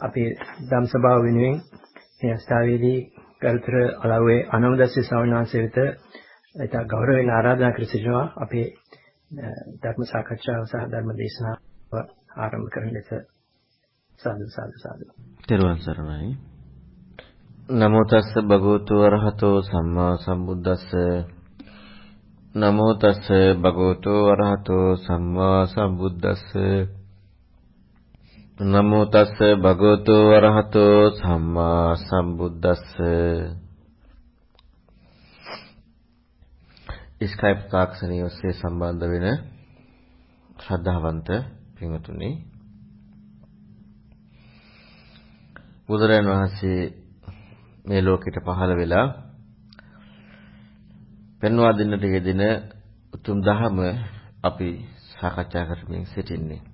අපේ ධම් සභාව වෙනුවෙන් මේ අවස්ථාවේදී ගරුතර අලව්වේ අනවදස්ස ශ්‍රවණාංශ වෙත ඒක ගෞරවයෙන් ආරාධනා කර සිටිනවා අපේ ධර්ම සාකච්ඡාව සහ ධර්ම දේශනාව ආරම්භ කරන ලෙස සාදු සාදු සාදු. තෙරුවන් සරණයි. නමෝ තස්ස භගවතු වරහතෝ සම්මා සම්බුද්දස්ස නමෝ තස්ස භගවතු වරහතෝ සම්මා සම්බුද්දස්ස නමෝ තස්ස භගවතු වරහතෝ සම්මා සම්බුද්දස්ස. ස්කයිප් තාක්ෂණයේ ඔස්සේ සම්බන්ධ වෙන ශ්‍රද්ධාවන්ත පින්වතුනි. බුදුරජාණන් වහන්සේ මේ ලෝකෙට පහළ වෙලා පෙන්වා දෙන්නට යෙදෙන උතුම් ධහම අපි සාකච්ඡා කරමින් සිටින්නේ.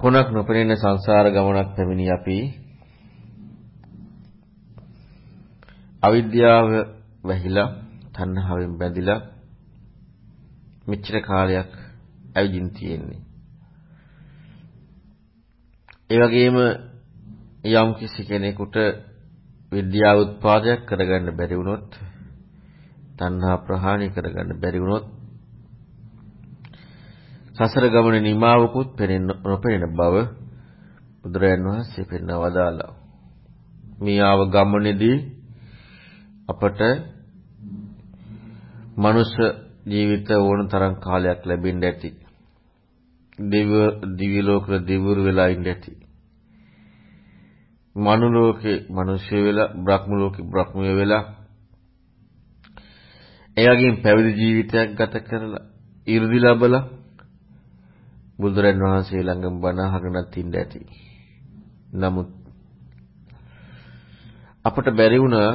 කොනක් නොපෙනෙන සංසාර ගමනක් පැමිණි අපි අවිද්‍යාව වැහිලා තණ්හාවෙන් බැඳිලා මෙච්චර කාලයක් ඇවිදින් තියෙන්නේ. ඒ වගේම යම් කිසි කෙනෙකුට විද්‍යාව උත්පාදයක් කරගන්න බැරි වුණොත් තණ්හා ප්‍රහාණය කරගන්න බැරි වුණොත් සසර ගමනේ නිමාවකුත් පෙනෙන්න නොපෙනෙන බව බුදුරයන් වහන්සේ පෙන්වා වදාළා. මේ ආව ගමනේදී අපට මනුෂ්‍ය ජීවිත ඕන තරම් කාලයක් ලැබෙන්න ඇති. දිව්‍ය දිව්‍ය ලෝකවල දිවුරු වෙලා ඉන්න ඇති. මනු ලෝකේ මිනිස්සු වෙලා බ්‍රහ්ම ලෝකේ බ්‍රහ්මය වෙලා එයාගෙන් පැවිදි ජීවිතයක් ගත කරලා 이르දි ලැබලා බුදුරන් වහන්සේ ළඟම බණ අහගෙනත් ඉන්න ඇති. නමුත් අපට බැරි වුණා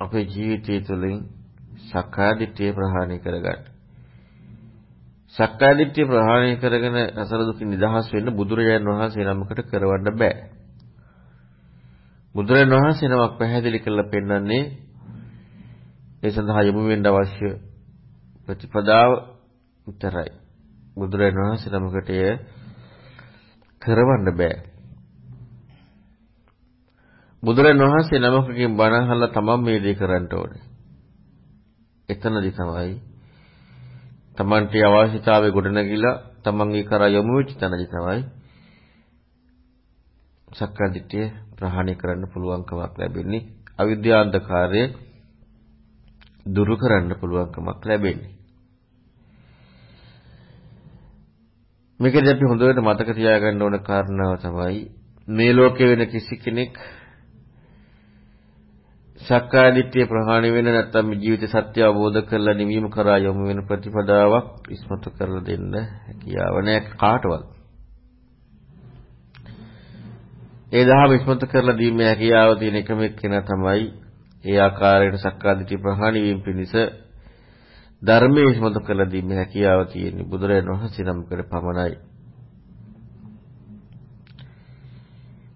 අපේ ජීවිතය තුළින් සක්කාදිට්ඨිය ප්‍රහාණය කරගන්න. සක්කාදිට්ඨිය ප්‍රහාණය කරගෙන අසල දුකින් නිදහස් වෙන්න බුදුරජාණන් වහන්සේ නමකට කරවන්න බෑ. බුදුරජාණන් වහන්සේ නමක් පැහැදිලි කරලා පෙන්වන්නේ ඒ සඳහා යොමු වෙන්න අවශ්‍ය ප්‍රතිපදාව විතරයි. බුදුරජාණන් වහන්සේ නමකට එය කරවන්න බෑ. බුදුරජාණන් වහන්සේ නමකකින් බණ අහලා තමන් මේ දේ කරන්න ඕනේ. එතනදි තමයි තමන්ට අවශ්‍යතාවය ගොඩනගිලා තමන්ගේ කරා යොමු වෙච්ච තැනදි තමයි සක්කාදිට්ඨිය ප්‍රහාණය කරන්න පුළුවන්කමක් ලැබෙන්නේ. අවිද්‍යාන්ධකාරය දුරු කරන්න පුළුවන්කමක් ලැබෙන්නේ. මේකදී අපි හොඳට මතක තියාගන්න ඕන කාරණාව තමයි මේ ලෝකේ වෙන කිසි කෙනෙක් සක්කාය දිට්ඨිය ප්‍රහාණය වෙන නැත්නම් ජීවිත සත්‍ය අවබෝධ කරලා නිවීම කරා යොමු වෙන ප්‍රතිපදාවක් ඉස්මතු කරලා දෙන්න හැකියාව නැහැ කාටවත්. ඒ දහම ඉස්මතු කරලා දීමේ හැකියාව තියෙන එකම එක්කෙනා තමයි ඒ ආකාරයට සක්කාය දිට්ඨිය ප්‍රහාණය වීම පිණිස ධර්මයේ ඉස්මතු කළ දීමේ හැකියාව තියෙන්නේ බුදුරජාණන් වහන්සේ නමකට පමණයි.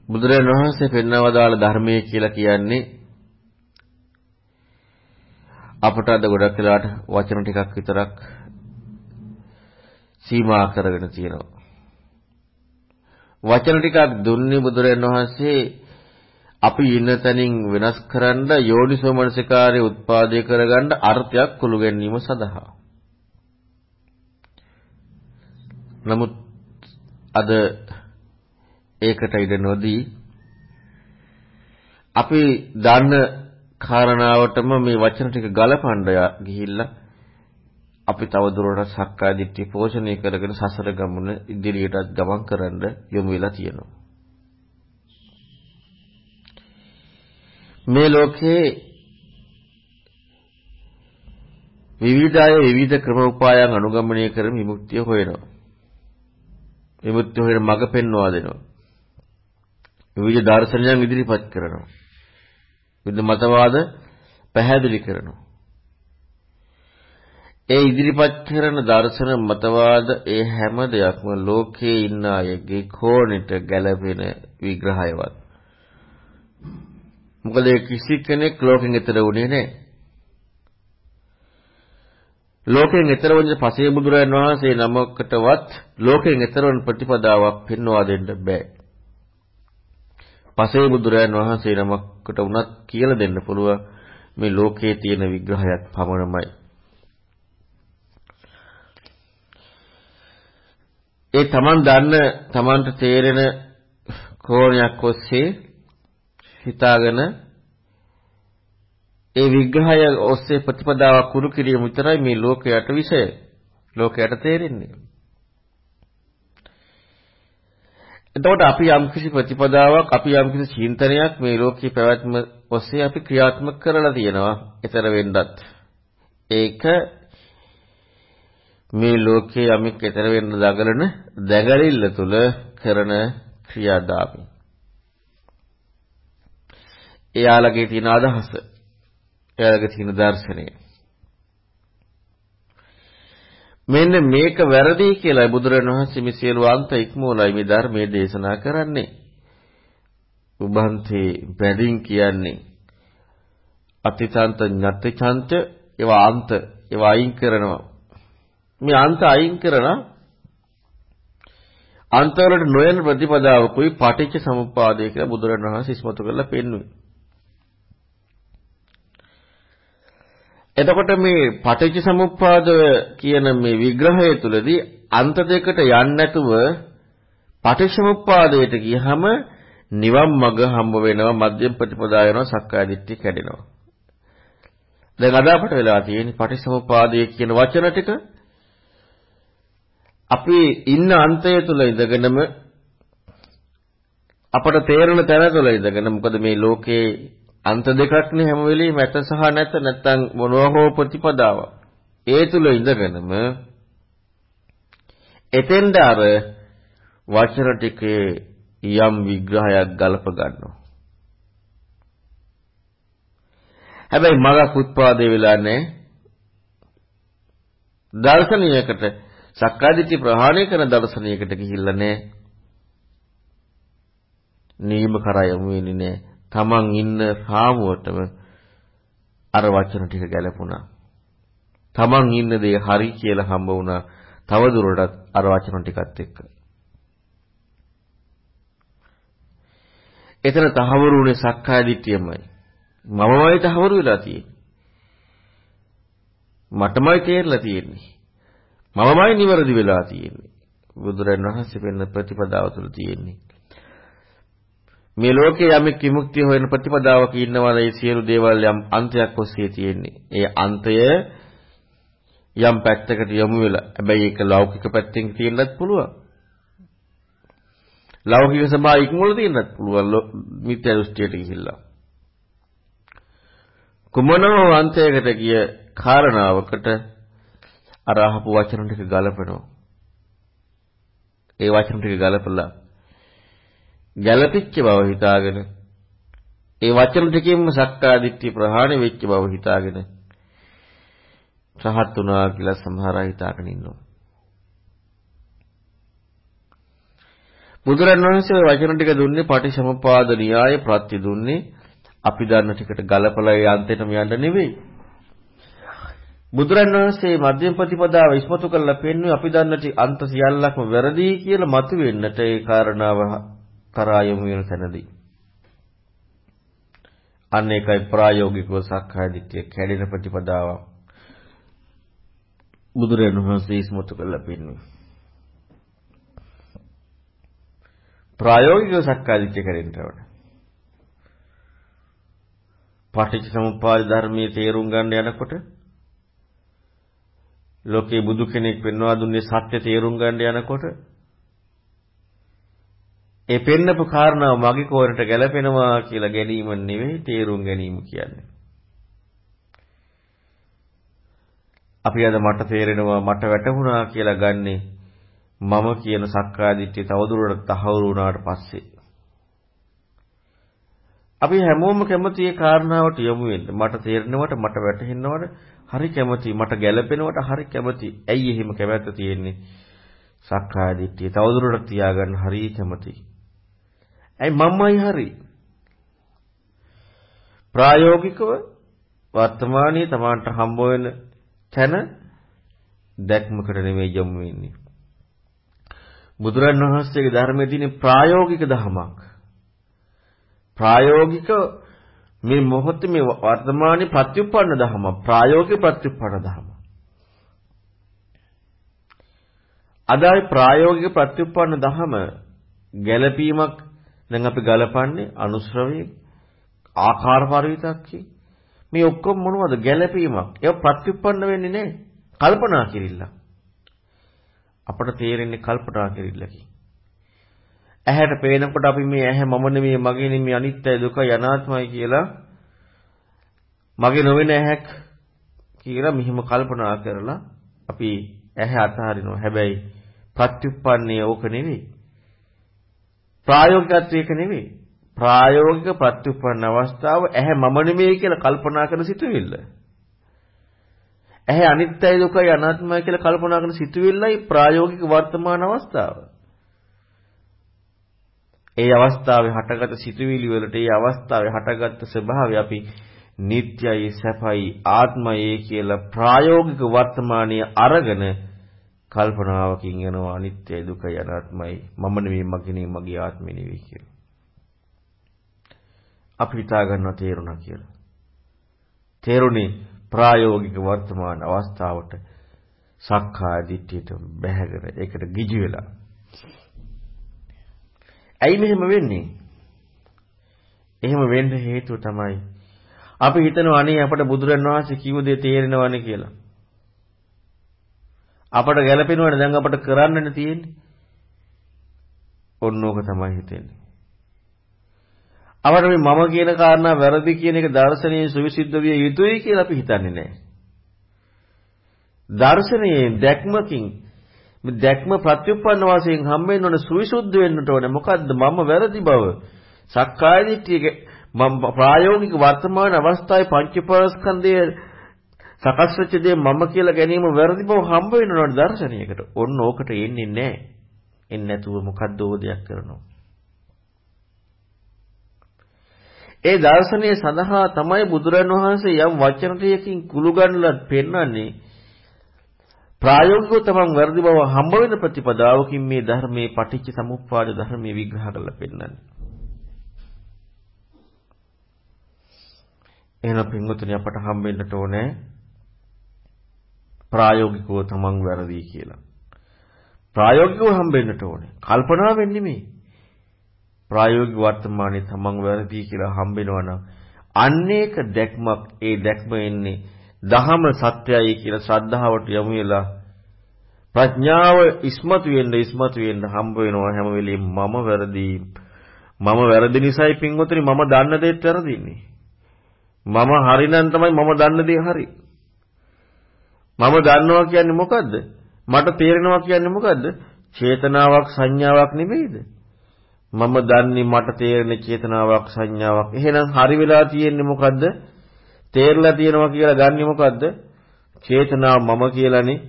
බුදුරජාණන් වහන්සේ පෙන්වවදාළ ධර්මයේ කියලා කියන්නේ අපට අද ගොඩක් වෙලාට වචන ටිකක් විතරක් සීමා කරගෙන තියෙනවා. වචන ටිකක් දුන්නේ බුදුරජාණන් වහන්සේ අපි ඉන්න තැනින් වෙනස් කරන්න යෝනිසෝ මනසිකාරය උත්පාදේ කරගන්න අර්ථයක් කුළු ගැනීම සඳහා. නමුත් අද ඒකට ඉඩ නොදී අපි දන්න කාරණාවටම මේ වචන ටික ගලපන්න ගිහිල්ලා අපි තව දුරටත් සක්කාය දිට්ඨිය පෝෂණය කරගෙන සසර ගමන ඉදිරියටත් ගමන් කරන්න යොමු වෙලා තියෙනවා. මේ ලෝකේ විවිධ අය විවිධ ක්‍රම උපායන් අනුගමනය කර විමුක්තිය හොයනවා. විමුක්තිය හොයන මඟ පෙන්වා දෙනවා. විවිධ දර්ශනයන් ඉදිරිපත් කරනවා. විවිධ මතවාද පැහැදිලි කරනවා. ඒ ඉදිරිපත් කරන දර්ශන මතවාද ඒ හැම දෙයක්ම ලෝකයේ ඉන්න අයගේ කෝණයට ගැළපෙන විග්‍රහයවත්. මොකද කිසි කෙනෙක් ලෝකෙන් එතර වුණේ නැහැ. ලෝකයෙන් ඈතර වන පසේ බුදුරයන් වහන්සේ නමකටවත් ලෝකයෙන් ඈතර වන ප්‍රතිපදාවක් පෙන්වා දෙන්න බෑ. පසේ බුදුරයන් වහන්සේ නමකට උනත් කියලා දෙන්න පුළුවන් මේ ලෝකයේ තියෙන විග්‍රහයක් පමණමයි. ඒ Taman දන්න Tamanට තේරෙන කෝණයක් ඔස්සේ හිතාගෙන ඒ විග්‍රහය ඔස්සේ ප්‍රතිපදාවක් කුරු කිරීම විතරයි මේ ලෝකයට විෂය. ලෝකයට තේරෙන්නේ. එතකොට අපි යම්කිසි ප්‍රතිපදාවක් අපි යම්කිසි චින්තනයක් මේ ලෝකේ පැවැත්ම ඔස්සේ අපි ක්‍රියාත්මක කරලා තියෙනවා. ඊතර වෙන්නත්. ඒක මේ ලෝකයේ යමෙක් ඊතර වෙන්න දඟලන දැඟලිල්ල තුල කරන ක්‍රියාදාමය. එයාලගේ තියෙන අදහස එයාලගේ තියෙන දර්ශනය. මෙන්න මේක වැරදි කියලා බුදුරණවහන්සේ මේ සියලු අන්ත ඉක්මෝලයි මේ ධර්මයේ දේශනා කරන්නේ. උභන්තේ බැඳින් කියන්නේ අතිචන්ත ඤත්තිචන්ත ඒවා අන්ත ඒවා අයින් කරනවා. මේ අන්ත අයින් කරන අන්තවලට නොයන ප්‍රතිපදාවකුයි පටිච්ච සමුප්පාදය කියලා බුදුරණවහන්සේ ඉස්මතු කරලා පෙන්වුවේ. එතකොට මේ පටිච්ච සමුප්පාද කියන මේ විග්‍රහය තුළදී අන්ත දෙකට යන්නේ නැතුව පටිච්ච සමුප්පාදයට ගියහම නිවන් මඟ හම්බ වෙනවා මධ්‍යම ප්‍රතිපදාය වෙනවා සක්කාය දිට්ඨිය කැඩෙනවා. දැන් අද අපට වෙලා තියෙන්නේ පටිච්ච සමුප්පාදය කියන වචන ටික අපි ඉන්න අන්තය තුල ඉඳගෙනම අපට තේරෙන තැන තුල ඉඳගෙන මොකද මේ ලෝකේ අන්ත දෙකක්නේ හැම වෙලෙම ඇත සහ නැත නැත්තම් මොනවා හෝ ප්‍රතිපදාවක්. ඒ තුල ඉඳගෙනම එතෙන්ද අර වචන ටිකේ යම් විග්‍රහයක් ගලප ගන්නවා. හැබැයි මගක් උත්පාදේ වෙලා නැහැ. දර්ශනීයකට සක්කාදිට්ඨි ප්‍රහාණය කරන දර්ශනයකට ගිහිල්ලා නැහැ. නීම කරා යමු වෙන්නේ නැහැ. Taman ඉන්න රාමුවටම අර වචන ටික ගැලපුණා. Taman ඉන්න දේ හරි කියලා හම්බ වුණා. තව දුරටත් අර වචන ටිකත් එක්ක. එතන තහවුරු වුණේ සක්කාය දිට්ඨියමයි. මමමයි තහවුරු වෙලා තියෙන්නේ. මටමයි තේරලා තියෙන්නේ. මමමයි නිවැරදි වෙලා තියෙන්නේ. බුදුරන් වහන්සේ පෙන්න ප්‍රතිපදාව තුළ තියෙන්නේ. මේ ලෝකයේ යමෙක් විමුක්තිය හොයන ප්‍රතිපදාවක ඉන්නවා ඒ සියලු දේවල් යම් අන්තයක් ඔස්සේ තියෙන්නේ. ඒ අන්තය යම් පැත්තකට යොමු වෙලා. හැබැයි ඒක ලෞකික පැත්තෙන් තියෙන්නත් පුළුවන්. ලෞකික සභාව ඉක්මවල තියෙන්නත් පුළුවන් මිත්‍යා දෘෂ්ටියට ගිහිල්ලා. කුමනෝ අන්තයකට ගිය කාරණාවකට අර අහපු වචන ටික ගලපනවා. ඒ වචන ටික ගලපලා ගැළපිච්ච බව හිතාගෙන ඒ වචන ටිකෙන්ම සක්කාදිට්ඨිය ප්‍රහාණය වෙච්ච බව හිතාගෙන රහත් වුණා කියලා සමහර අය හිතාගෙන ඉන්නවා. බුදුරණවහන්සේ ওই වචන ටික දුන්නේ පටිසමුපාද න්‍යාය ප්‍රත්‍ය දුන්නේ අපි දන්න ටිකට ගලපලා ඒ අන්තෙටම යන්න නෙවෙයි. බුදුරණවහන්සේ මධ්‍යම ප්‍රතිපදාව ඉස්මතු කරලා පෙන්වුවේ අපි දන්න අන්ත සියල්ලක්ම වැරදි කියලා මතුවෙන්නට ඒ කාරණාව කරා යොමු වෙන තැනදී. අන්න ඒකයි ප්‍රායෝගිකව සක්කාය දිට්ඨිය කැඩෙන ප්‍රතිපදාවක් බුදුරජාණන් වහන්සේ ඉස්මතු කළා පින්නේ ප්‍රායෝගිකව සක්කාය දිට්ඨිය කැඩෙන්න ඕන. පටිච්ච සමුප්පාද ධර්මයේ තේරුම් ගන්න යනකොට ලෝකේ බුදු කෙනෙක් වෙනවා දුන්නේ සත්‍ය තේරුම් ගන්න යනකොට ඒ පෙන්නපු කාරණාව මගේ කෝරට ගැලපෙනවා කියලා ගැනීම නෙවෙයි තේරුම් ගැනීම කියන්නේ. අපි අද මට තේරෙනවා මට වැටහුණා කියලා ගන්නෙ මම කියන සක්කාදිට්ඨිය තවදුරටත් තහවුරු වුණාට පස්සේ. අපි හැමෝම කැමති ඒ කාරණාවට යොමු වෙන්න. මට තේරෙනවට මට වැටහෙනවට හරි කැමති මට ගැළපෙනවට හරි කැමති. ඇයි එහෙම කැමැත්ත තියෙන්නේ? සක්කාදිට්ඨිය තවදුරටත් තියාගන්න හරි කැමතියි. ඇයි මමයි හරි? ප්‍රායෝගිකව වර්තමානයේ Tamanට හම්බ වෙන තැන දැක්මකට නෙමෙයි යොමු වෙන්නේ. බුදුරන් වහන්සේගේ ධර්මයේ තියෙන ප්‍රායෝගික ධමයක්. ප්‍රායෝගික මේ මොහොතේ මේ වර්තමානයේ ප්‍රතිඋපන්න ධම ප්‍රායෝගික ප්‍රතිඋපන්න ධම. අදායි ප්‍රායෝගික ප්‍රතිඋපන්න ධම ගැළපීමක් දැන් අපි ගලපන්නේ අනුශ්‍රවයේ ආකාර පරිවිතක්කේ. මේ ඔක්කොම මොනවද? ගැළපීමක්. ඒව ප්‍රතිඋප්පන්න වෙන්නේ නැහැ කල්පනා කිරිල්ල අපට තේරෙන්නේ කල්පනා කිරිල්ලකින් ඇහැට පේනකොට අපි මේ ඇහැ මම නෙමෙයි මගේ නෙමෙයි අනිත්‍යයි දුකයි අනාත්මයි කියලා මගේ නොවන ඇහැක් කියලා මෙහිම කල්පනා කරලා අපි ඇහැ අතහරිනවා. හැබැයි ප්‍රතිඋප්පන්නේ ඕක නෙවෙයි. ප්‍රායෝගිකත්වය ඒක නෙවෙයි. ප්‍රායෝගික ප්‍රත්‍යুৎපන්න අවස්ථාව ඇහැ මම නෙමෙයි කියලා කල්පනා කරන සිතුවිල්ල. ඇහැ අනිත්‍යයි දුකයි අනාත්මයි කියලා කල්පනා කරන සිතුවිල්ලයි ප්‍රායෝගික වර්තමාන අවස්ථාව. ඒ අවස්ථාවේ හටගත් සිතුවිලි වලට ඒ අවස්ථාවේ හටගත් ස්වභාවය අපි නිට්යයි සැපයි ආත්මයයි කියලා ප්‍රායෝගික වර්තමානයේ අරගෙන කල්පනාවකින් යනවා අනිත්‍යයි දුකයි අනාත්මයි මම නෙවෙයි මගේ නෙවෙයි මගේ ආත්මෙ නෙවෙයි කියලා. අපි හිතා ගන්නවා තේරුණා කියලා. තේරුණේ ප්‍රායෝගික වර්තමාන අවස්ථාවට සක්කාය දිට්ඨියට බැහැගෙන ඒකට ගිජු වෙලා ඇයි මෙහෙම වෙන්නේ? එහෙම වෙන්න හේතුව තමයි අපි හිතනවා අනේ අපට බුදුරන් වහන්සේ කිව්ව දේ තේරෙනවනේ කියලා. අපට ගැළපෙනවනේ දැන් අපට කරන්නනේ තියෙන්නේ. ඔන්න ඕක තමයි හිතෙන්නේ. අපට මේ මම කියන කාරණා වැරදි කියන එක දර්ශනීය සුවිසිද්ධ විය යුතුයි කියලා අපි හිතන්නේ නැහැ. දර්ශනයේ දැක්මකින් මේ දැක්ම ප්‍රත්‍යুৎপন্ন වශයෙන් හම්බෙන්න ඕන සුවිසුද්ධ වෙන්නට ඕනේ. මොකද්ද මම වැරදි බව? සක්කාය දිට්ඨියක මම ප්‍රායෝගික වර්තමාන අවස්ථාවේ පංච පරස්කන්ධයේ සකස් වෙච්ච දේ මම කියලා ගැනීම වැරදි බව හම්බ වෙන්න ඕන දර්ශනයකට. ඔන්න ඕකට එන්නේ නැහැ. එන්නේ නැතුව මොකද්ද ඕදයක් කරනවා. ඒ දර්ශනය සඳහා තමයි බුදුරන් වහන්සේ යම් වචනටයකින් කුළු ගන්නලා පෙන්වන්නේ ප්‍රායෝගිකව තමන් වැරදි බව හම්බ වෙන ප්‍රතිපදාවකින් මේ ධර්මයේ පටිච්ච සමුප්පාද ධර්මයේ විග්‍රහ කරලා පෙන්නන්නේ. එහෙනම් පින්වතුනි අපට හම්බෙන්නට ඕනේ ප්‍රායෝගිකව තමන් වැරදි කියලා. ප්‍රායෝගිකව හම්බෙන්නට ඕනේ. කල්පනාවෙන් නෙමෙයි. ප්‍රායෝගික වර්තමානයේ තමන් වැරදි කියලා හම්බෙනවා නම් අන්නේක දැක්මක් ඒ දැක්ම එන්නේ දහම සත්‍යයි කියලා ශ්‍රද්ධාවට යොමු වෙලා ප්‍රඥාව ඉස්මතු වෙන්න ඉස්මතු වෙන්න හම්බ වෙනවා හැම වෙලෙම මම වැරදි මම වැරදි නිසායි පින්වතුනි මම දන්න දේත් වැරදින්නේ මම හරිනම් තමයි මම දන්න දේ හරි මම දන්නවා කියන්නේ මොකද්ද? මට තේරෙනවා කියන්නේ මොකද්ද? චේතනාවක් සංඥාවක් නෙමෙයිද? මම දන්නේ මට තේරෙන චේතනාවක් සංඥාවක්. එහෙනම් හරි වෙලා තියෙන්නේ මොකද්ද? තේරලා තියෙනවා කියලා ගන්නෙ මොකද්ද? චේතනාව මම කියලානේ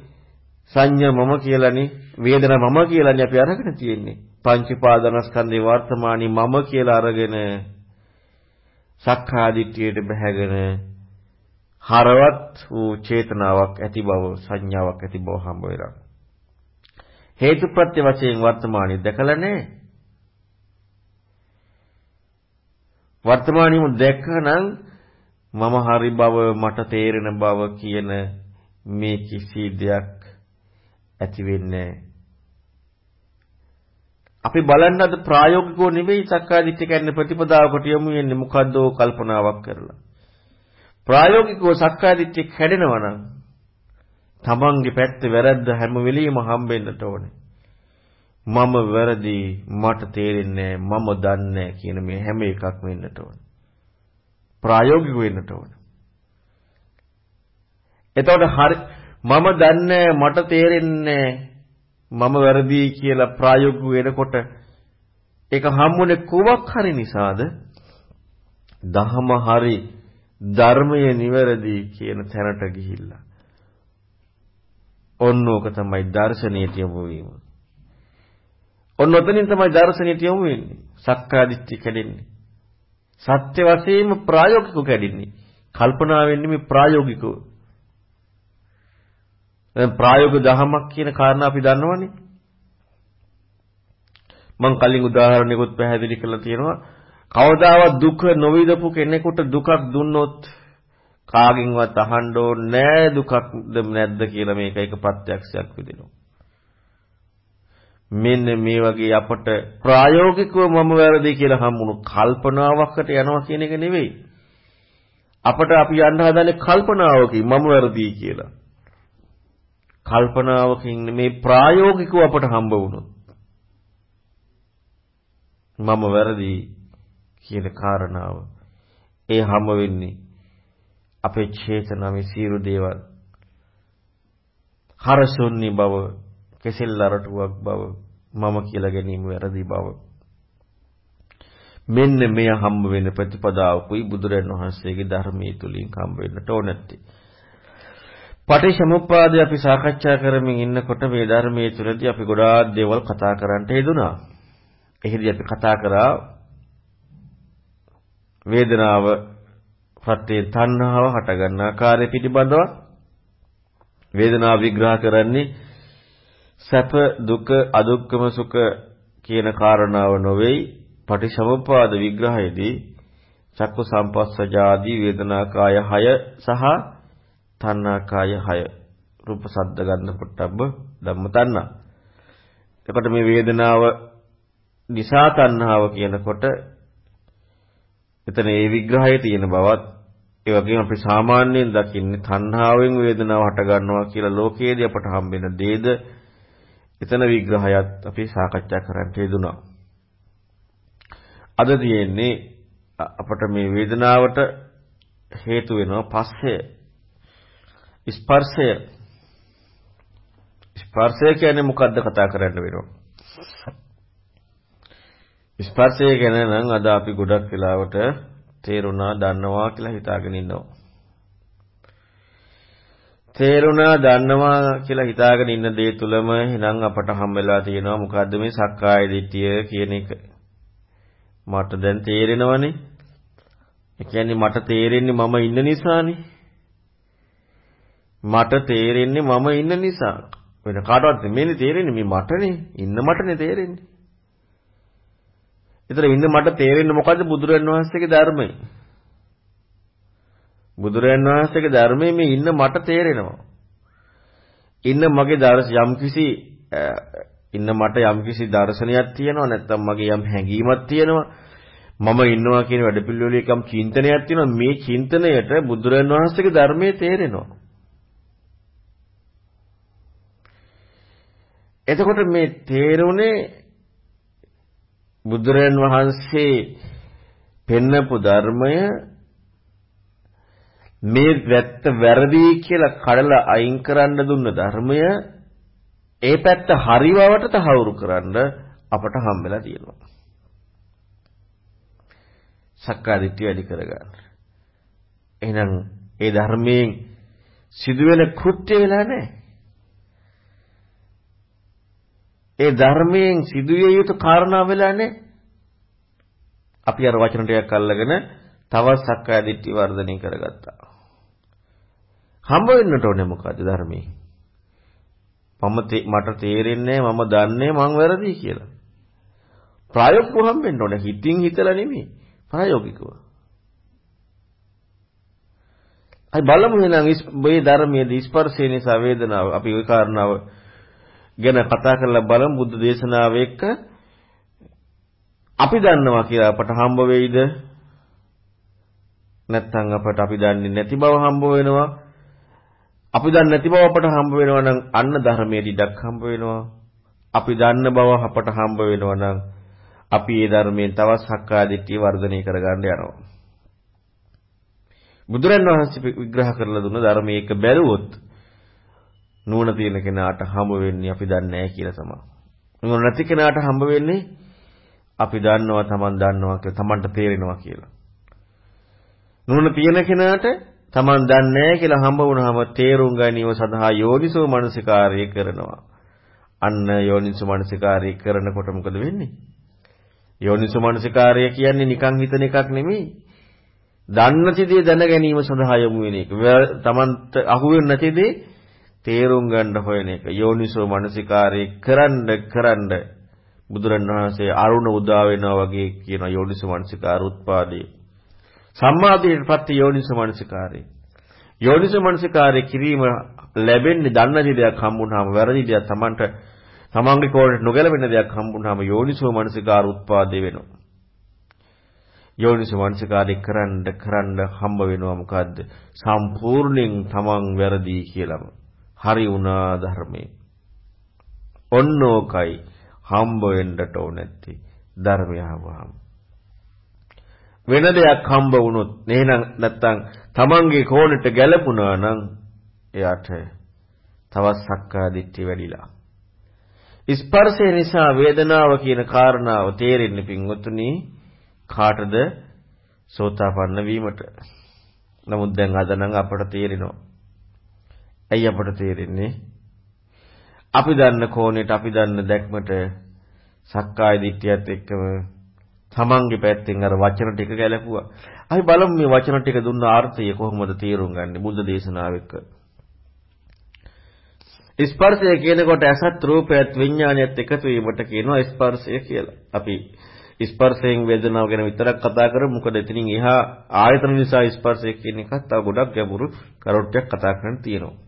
සංඥා මම කියලානේ වේදනා මම කියලානේ අපි අරගෙන තියෙන්නේ. පංච පාදනස්කන්ධේ වර්තමානී මම කියලා අරගෙන සක්කාදිට්ඨියට බැහැගෙන හරවත් වූ චේතනාවක් ඇති බව සංඥාවක් ඇති බව හම්බ වෙනවා. හේතුප්‍රත්‍ය වශයෙන් වර්තමානයේ දැකලා නැහැ. වර්තමානියම දැක්කනම් මම හරි බව මට තේරෙන බව කියන මේ කිසි දෙයක් ඇති වෙන්නේ අපි බලන්න අද ප්‍රායෝගිකව නෙවෙයි සක්කාදිට්ඨිය කියන්නේ ප්‍රතිපදාවකට යමු වෙන්නේ මොකද්ද කල්පනාවක් කරලා ප්‍රායෝගිකව සක්කාදිට්ඨිය කැඩෙනවා නම් තමන්ගේ පැත්තේ වැරද්ද හැම වෙලෙම හම්බෙන්නට ඕනේ මම වැරදි මට තේරෙන්නේ මම දන්නේ කියන මේ හැම එකක්ම වෙන්නට ඕනේ ප්‍රායෝගික වෙන්නට ඕන. එතකොට හරි මම දන්නේ මට තේරෙන්නේ මම වැරදි කියලා ප්‍රායෝගික වෙනකොට ඒක හම්බුනේ කුවක් හරි නිසාද? දහම හරි ධර්මය නිවැරදි කියන තැනට ගිහිල්ලා. ඔන්න ඕක තමයි දර්ශනීයට යොමු වීම. ඔන්න ඔතනින් තමයි දර්ශනීයට යොමු වෙන්නේ. සක්කාදිට්ඨිය කැඩෙන්නේ. සත්‍ය වශයෙන්ම ප්‍රායෝගිකව කැඩෙන්නේ. කල්පනාවෙන් නෙමෙයි ප්‍රායෝගිකව. දැන් ප්‍රායෝගික දහමක් කියන කාරණා අපි දන්නවනේ. මම කලින් උදාහරණයකුත් පැහැදිලි කරලා තියෙනවා. කවදාවත් දුක නොවිදපු කෙනෙකුට දුකක් දුන්නොත් කාගෙන්වත් අහන්න ඕනේ නෑ දුකක්ද නැද්ද කියලා මේක එක ප්‍රත්‍යක්ෂයක් විදිනවා. මෙන්න මේ වගේ අපට ප්‍රායෝගිකව මම වැරදි කියලා හම්බුණු කල්පනාවකට යනවා කියන එක නෙවෙයි. අපට අපි යන්න හදන්නේ කල්පනාවකින් මම වැරදි කියලා. කල්පනාවකින් මේ ප්‍රායෝගිකව අපට හම්බ වුණොත් මම වැරදි කියන කාරණාව ඒ හැම වෙන්නේ අපේ චේතනාවේ සියලු දේවල් හරසොන්නි බව කෙසෙල් අරටුවක් බව මම කියලා ගැනීම වැරදි බව මෙන්න මෙය හම්බ වෙන ප්‍රතිපදාවකුයි බුදුරන් වහන්සේගේ ධර්මයේ තුලින් හම්බ වෙන්නට ඕන නැත්තේ. පටිච්චසමුප්පාදය අපි සාකච්ඡා කරමින් ඉන්නකොට මේ ධර්මයේ තුලදී අපි ගොඩාක් දේවල් කතා කරන්නට යෙදුනා. එහිදී අපි කතා කරා වේදනාව පත්තේ තණ්හාව හටගන්න ආකාරය පිළිබඳව වේදනාව විග්‍රහ කරන්නේ සැප දුක අදුක්කම සුඛ කියන කාරණාව නොවේයි. පටිසමුප්පාද විග්‍රහයේදී චක්කු සම්පස්සජාදී වේදනාකාය 6 සහ තණ්හාකාය 6 රූප සද්ද ගන්න පොට්ටබ්බ ධම්ම තණ්හා. එතකොට මේ වේදනාව නිසා තණ්හාව කියනකොට එතන ඒ විග්‍රහයේ තියෙන බවත් ඒ වගේම අපි සාමාන්‍යයෙන් දකින්නේ තණ්හාවෙන් වේදනාව හට ගන්නවා කියලා ලෝකයේදී අපට හම්බෙන දේද? එතන විග්‍රහයත් අපි සාකච්ඡා කරන්න යෙදුනා. අද තියෙන්නේ අපට මේ වේදනාවට හේතු වෙනවා පස්සය. ස්පර්ශය. ස්පර්ශය කියන්නේ මොකද්ද? කතා කරන්න වෙනවා. ස්පර්ශය ගැන නම් අද අපි ගොඩක් වෙලාවට තේරුණා දන්නවා කියලා හිතාගෙන ඉන්නවා. තේරුණා දන්නවා කියලා හිතාගෙන ඉන්න දේ තුලම එහෙනම් අපට හම් වෙලා තියෙනවා මොකද්ද මේ සක්කාය දිට්ඨිය කියන එක. මට දැන් තේරෙනවනේ. ඒ කියන්නේ මට තේරෙන්නේ මම ඉන්න නිසානේ. මට තේරෙන්නේ මම ඉන්න නිසා. වෙන කාටවත් නෙමෙයි තේරෙන්නේ මේ මටනේ. ඉන්න මටනේ තේරෙන්නේ. ඒතර ඉන්න මට තේරෙන්නේ මොකද්ද බුදුරන් වහන්සේගේ ධර්මය. බුදුරන් වහන්සේගේ ධර්මයේ මේ ඉන්න මට තේරෙනවා. ඉන්න මගේ දර්ශ යම්කිසි ඉන්න මට යම්කිසි දර්ශනයක් තියෙනවා නැත්නම් මගේ යම් හැඟීමක් තියෙනවා. මම ඉන්නවා කියන වැඩපිළිවෙලේ යම් චින්තනයක් තියෙනවා. මේ චින්තනයට බුදුරන් වහන්සේගේ ධර්මයේ තේරෙනවා. එතකොට මේ තේරුනේ බුදුරන් වහන්සේ පෙන්නපු ධර්මය මේ වැත්ත වැරදි කියලා කඩලා අයින් කරන්න දුන්න ධර්මය ඒ පැත්ත හරි බවට තහවුරු කරන්න අපට හම්බෙලා තියෙනවා. සක්කාදිට්ඨිය වැඩි කරගන්න. එහෙනම් ඒ ධර්මයෙන් සිදුවෙන කෘත්‍ය වෙලා නැහැ. ඒ ධර්මයෙන් සිදුවිය යුතු කාරණා වෙලා නැහැ. අපි අර වචන ටිකක් අල්ලගෙන තවත් සක්කාය දිට්ඨිය වර්ධනය කරගත්තා. හම්බ වෙන්නට ඕනේ මොකද්ද ධර්මයේ? මම මට තේරෙන්නේ මම දන්නේ මං වැරදි කියලා. ප්‍රායෝගිකව හම්බෙන්න ඕනේ. හිතින් හිතලා නෙමෙයි. ප්‍රායෝගිකව. අයි බලමු එහෙනම් මේ ධර්මයේ ස්පර්ශය නිසා වේදනාව අපි ওই කාරණාව ගැන කතා කරලා බලමු බුද්ධ දේශනාව එක්ක. අපි දන්නවා කියලා අපට හම්බ වෙයිද? නැත්නම් අපට අපි දන්නේ නැති බව හම්බ වෙනවා? අපි දන්නේ නැති බව අපට හම්බ වෙනවා නම් අන්න ධර්මයේ දිඩක් හම්බ වෙනවා. අපි දන්න බව අපට හම්බ වෙනවා නම් අපි ඒ ධර්මයෙන් තවත් සක්කාදිට්ඨිය වර්ධනය කරගන්න යනවා. බුදුරන් වහන්සේ විග්‍රහ කරලා දුන්න ධර්මයේ එක බැලුවොත් නුවණ තියෙන කෙනාට හම්බ වෙන්නේ අපි දන්නේ නැහැ කියලා තමයි. නුවණ නැති කෙනාට හම්බ වෙන්නේ අපි දන්නවා Taman දන්නවා කියලා Tamanට තේරෙනවා කියලා. නුවණ තියෙන කෙනාට Taman දන්නේ නැහැ කියලා හම්බ වුණාම තේරුම් ගැනීම සඳහා යෝනිසෝ මනසිකාර්යය කරනවා. අන්න යෝනිසෝ මනසිකාර්යය කරනකොට මොකද වෙන්නේ? යෝනිසෝ මනසිකාර්යය කියන්නේ නිකන් හිතන එකක් නෙමෙයි. දන්න නැති දේ දැන ගැනීම සඳහා යොමු වෙන එක. Tamanට අහු වෙන්නේ නැති දේ තේරුම් ගන්න හොයන එක. යෝනිසෝ මනසිකාරේ කරන්න කරන්න. බුදුරණවහන්සේ අරුණ උදා වෙනවා වගේ කියන යෝනිසෝ මනසිකාර උත්පාදේ. සම්මාදීයටපත් යෝනිසෝ මනසිකාරේ යෝනිසෝ මනසිකාරේ කිරීම ලැබෙන්නේ දන්නදි දෙයක් හම්බුනහම වැරදි දෙයක් Tamanට තමන්ගේ කෝණයට නොගැලපෙන දෙයක් හම්බුනහම යෝනිසෝ මනසිකාර උත්පාදේ වෙනවා. යෝනිසෝ මනසිකාරේ කරන්න කරන්න හම්බ වෙනවා මොකද්ද? සම්පූර්ණයෙන් තමන් වැරදි කියලාම. හරි වුණා ධර්මයේ. ඔන්නෝකයි හම්බ වෙන්නට ඕන නැති ධර්මය ආවහම. වෙන දෙයක් හම්බ වුණොත් එහෙනම් නැත්තම් තමන්ගේ කෝණයට ගැලපුණා නම් එයාට තවත් සක්කාය දිට්ඨිය වැඩිලා. ස්පර්ශය නිසා වේදනාව කියන කාරණාව තේරෙන්නේ පින්වතුනි කාටද? සෝතාපන්න වීමට. නමුත් දැන් අද නම් අපට තේරෙනවා. ඇයි අපට තේරෙන්නේ අපි දන්න කෝණයට අපි දන්න දැක්මට සක්කාය දිට්ඨියත් එක්කම තමන්ගේ පැත්තෙන් අර වචන ටික ගැලපුවා. අපි බලමු මේ වචන ටික දුන්න අර්ථය කොහොමද තේරුම් ගන්නේ බුද්ධ දේශනාව එක්ක. ස්පර්ශය කියනකොට ඇසත් රූපයත් විඥානයත් එකතු වීමට කියනවා ස්පර්ශය කියලා. අපි ස්පර්ශයෙන් වේදනාව ගැන විතරක් කතා කරමු. මොකද එතනින් එහා ආයතන නිසා ස්පර්ශය කියන එකත් තව ගොඩක් ගැඹුරු කරුට්ටයක් කතා කරන්න තියෙනවා.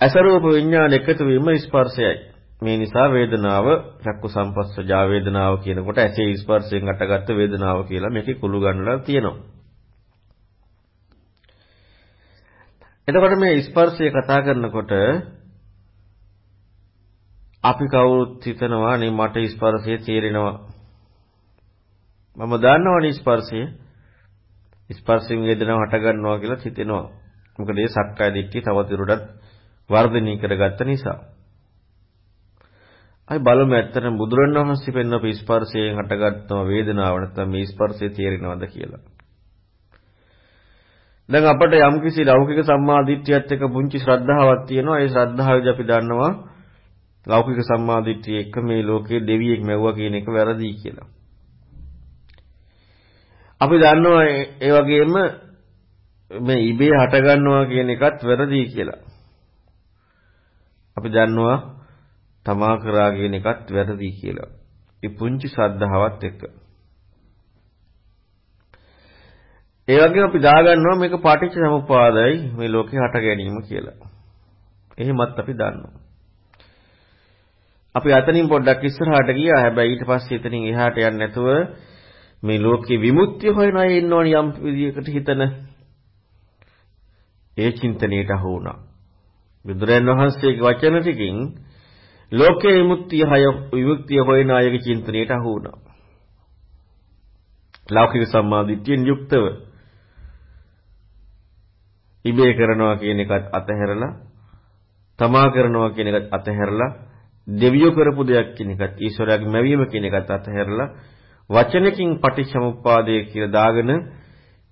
අසරූප විඥාන එකතු වීම ස්පර්ශයයි. මේ නිසා වේදනාව චක්කු සම්පස්සජා වේදනාව කියනකොට ඇසේ ස්පර්ශයෙන් අටගත්ත වේදනාව කියලා මේකේ කුළු ගන්නලා තියෙනවා. එතකොට මේ ස්පර්ශය කතා කරනකොට අපි කවුරුත් හිතනවා නේ මට ස්පර්ශය තේරෙනවා. මම දන්නවනේ ස්පර්ශය. ස්පර්ශයෙන් වේදනාව හට ගන්නවා කියලා හිතෙනවා. මොකද ඒ සක්කාය දිට්ඨිය තවදුරටත් වර්ධනය කරගත්ත නිසා. අයි බලමු ඇත්තටම බුදුරණවහන්සේ පෙන්වපු ස්පර්ශයෙන් හටගත්ම වේදනාව නැත්නම් මේ ස්පර්ශය තේරෙනවද කියලා. දැන් අපිට යම්කිසි ලෞකික සම්මාදිට්ඨියත් එක්ක පුංචි ශ්‍රද්ධාවක් තියෙනවා. ඒ ශ්‍රද්ධාවේදී අපි දන්නවා ලෞකික සම්මාදිට්ඨිය එක්ක මේ ලෝකේ දෙවියෙක් මැව්වා කියන එක වැරදි කියලා. අපි දන්නවා ඒ වගේම මේ ඉබේ හට ගන්නවා කියන එකත් වැරදි කියලා. අපි දන්නවා තමා කරා කියන එකත් වැරදි කියලා. ඒ පුංචි ශ්‍රද්ධාවත් එක්ක. ඒ වගේම අපි දාගන්නවා මේක පාටිච්ච සමුප්පාදයි මේ ලෝකේ හට ගැනීම කියලා. එහෙමත් අපි දන්නවා. අපි අතනින් පොඩ්ඩක් ඉස්සරහට ගියා. හැබැයි ඊට පස්සේ එතනින් එහාට යන්නේ නැතුව මේ ලෝකේ විමුක්තිය හොයන අය ඉන්නවනේ යම් විදියකට හිතන ඒ චින්තනයට අහු වුණා. බුදුරයන් වහන්සේගේ වචන ටිකින් ලෝකේ විමුක්තිය හය විමුක්තිය හොයන අයගේ චින්තනයට අහු වුණා. ලෞකික සම්මාදිට්ඨියෙන් යුක්තව ඉබේ කරනවා කියන එකත් අතහැරලා තමා කරනවා කියන එකත් අතහැරලා දෙවියෝ කරපු දෙයක් කියන එකත් ඊශ්වරයාගේ මැවීම කියන එකත් අතහැරලා වචනකින් පටිච්චසමුප්පාදය කියලා දාගෙන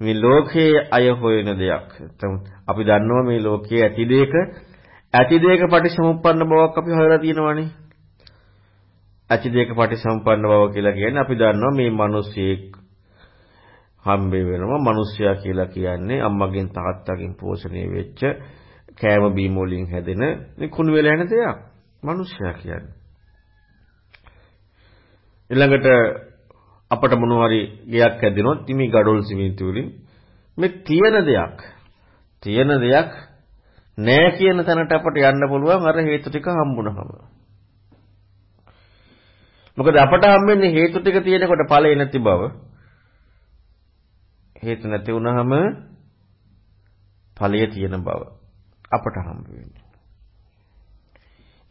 මේ ලෝකයේ අය හොයන දෙයක්. අපි දන්නවා මේ ලෝකයේ ඇති දෙයක ඇති දෙයක පටිච්චසමුප්පන්න බවක් අපි හොයලා තියෙනවානේ. ඇති දෙයක පටිච්චසමුප්පන්න බව කියලා කියන්නේ අපි දන්නවා මේ මිනිස්සෙක් හම්බේ වෙනවා. මිනිස්සයා කියලා කියන්නේ අම්මගෙන් තාත්තගෙන් පෝෂණය වෙච්ච කෑම බීම වලින් හැදෙන මේ කුණු වෙලා යන දෙයක්. මිනිස්සයා කියන්නේ. ඊළඟට අපට මොනවාරි ගයක් හැදෙනොත් ඉමි ගඩොල් සිමෙන්ති වලින් මේ තියෙන දෙයක් තියෙන දෙයක් නෑ කියන තැනට අපට යන්න පුළුවන් අර හේතු ටික හම්බුනහම. මොකද අපට හම්බෙන්නේ හේතු ටික තියෙනකොට ඵලෙ නැති බව. හේතු නැති වුනහම ඵලය තියෙන බව අපට හම්බ වෙන්නේ.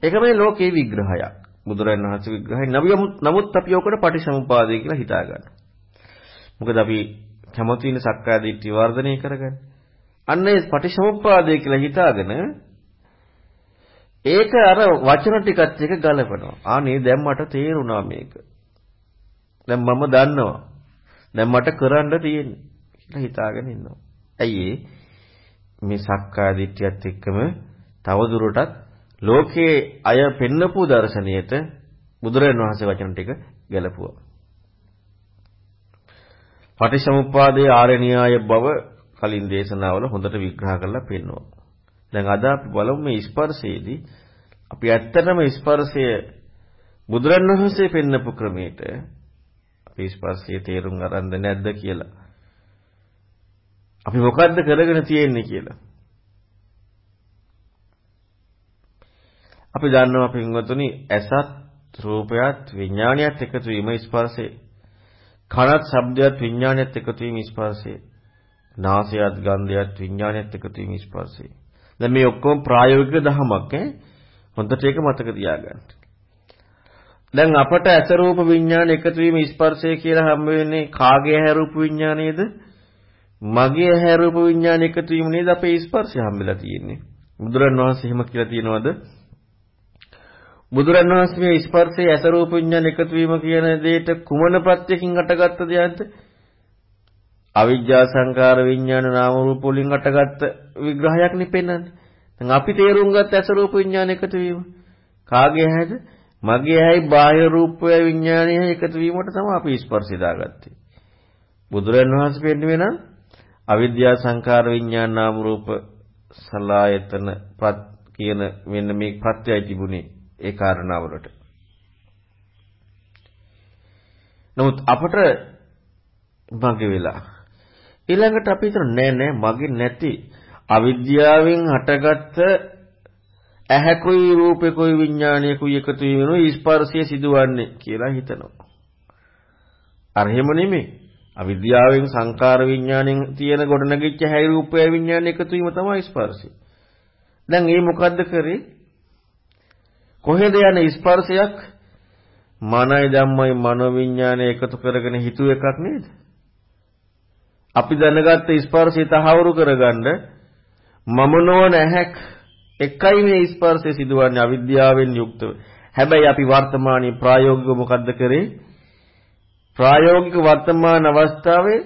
ඒක මේ ලෝකේ විග්‍රහයක්. බුදුරජාණන් වහන්සේ විග්‍රහය නමුත් අපි ඔකට පටිසමුපාදය කියලා හිතා ගන්නවා. මොකද අපි කැමති වෙන සක්කාය දිට්ඨිය වර්ධනය කරගන්න. අන්න ඒ පටිසමුපාදය කියලා හිතාගෙන ඒක අර වචන ටිකත් එක ගලපනවා. ආනේ දැන් මට තේරුණා මේක. දැන් මම දන්නවා. දැන් මට කරන්න තියෙන්නේ කියලා හිතාගෙන ඉන්නවා. ඇයි මේ සක්කාය දිට්ඨියත් එක්කම තවදුරටත් ලෝකයේ අය පෙන්නපු දර්ශනයට බුදුරජාණන් වහන්සේ වචන ටික ගැලපුවා. පටිච්චසමුප්පාදයේ ආර්ය න්‍යාය බව කලින් දේශනාවල හොඳට විග්‍රහ කරලා පෙන්වනවා. දැන් අද අපි බලමු මේ ස්පර්ශයේදී අපි ඇත්තටම ස්පර්ශය බුදුරණවහන්සේ පෙන්නපු ක්‍රමයට අපි ස්පර්ශයේ තේරුම් අරන්ද නැද්ද කියලා. අපි මොකද්ද කරගෙන තියෙන්නේ කියලා. අපි දන්නවා පින්වතුනි ඇසත් රූපයත් විඥානියත් එකතු වීම ස්පර්ශේ. කනත් ශබ්දයත් විඥානියත් එකතු වීම ස්පර්ශේ. නාසයත් ගන්ධයත් විඥානියත් එකතු වීම ස්පර්ශේ. දැන් මේ ඔක්කොම ප්‍රායෝගික ධමයක් ඈ. හොඳට ඒක මතක තියාගන්න. දැන් අපට ඇස රූප විඥාන එකතු වීම ස්පර්ශය කියලා හම්බ වෙන්නේ කාගේ ඇහැ රූප විඥානයේද? මගේ ඇහැ රූප විඥාන එකතු වීම නේද අපේ ස්පර්ශය හම්බෙලා තියෙන්නේ. බුදුරණවහන්සේ එහෙම කියලා තියනවද? බුදුරන් වහන්සේ මේ ස්පර්ශයේ ඇස රූප විඥාන එකතු වීම කියන දෙයට කුමන ප්‍රත්‍යකින් අටගත්ත දෙයක්ද? අවිජ්ජා සංකාර විඥාන නාම රූප වලින් අටගත්ත විග්‍රහයක් නෙපෙන්නන්නේ. දැන් අපි තේරුම් ගත්ත ඇස රූප විඥාන එකතු වීම කාගේ ඇහැද? මගේ ඇහැයි බාහිර රූපය විඥානයයි එකතු වීමට තමයි අපි ස්පර්ශය දාගත්තේ. බුදුරන් වහන්සේ පෙන්නුවේ නම් අවිද්‍යා සංකාර විඥාන නාම රූප සලායතන පත් කියන මෙන්න මේ ප්‍රත්‍යය තිබුණේ ඒ කාරණාවලට. නමුත් අපට මගේ වෙලා ඊළඟට අපි හිතන නෑ නෑ මගේ නැති අවිද්‍යාවෙන් හටගත්ත ඇහැකුයි රූපෙකුයි විඥානයකුයි එකතු වීමනෝ ස්පර්ශය සිදුවන්නේ කියලා හිතනවා. අර එහෙම නෙමෙයි. අවිද්‍යාවෙන් සංකාර විඥාණයෙන් තියෙන ගොඩනැගිච්ච හැයි රූපය විඥාන එකතු වීම තමයි ස්පර්ශය. දැන් මේ මොකද්ද කරේ? කොහෙද යන ස්පර්ශයක් මනයි ධම්මයි මනෝවිඤ්ඤාණය එකතු කරගෙන හිතුව එකක් නේද? අපි දැනගත්ත ස්පර්ශය තහවුරු කරගන්න මම නොවන ඇහැක් එකයි මේ ස්පර්ශය සිදුවන්නේ අවිද්‍යාවෙන් යුක්තව. හැබැයි අපි වර්තමානයේ ප්‍රායෝගිකව මොකද්ද කරේ? ප්‍රායෝගික වර්තමාන අවස්ථාවේ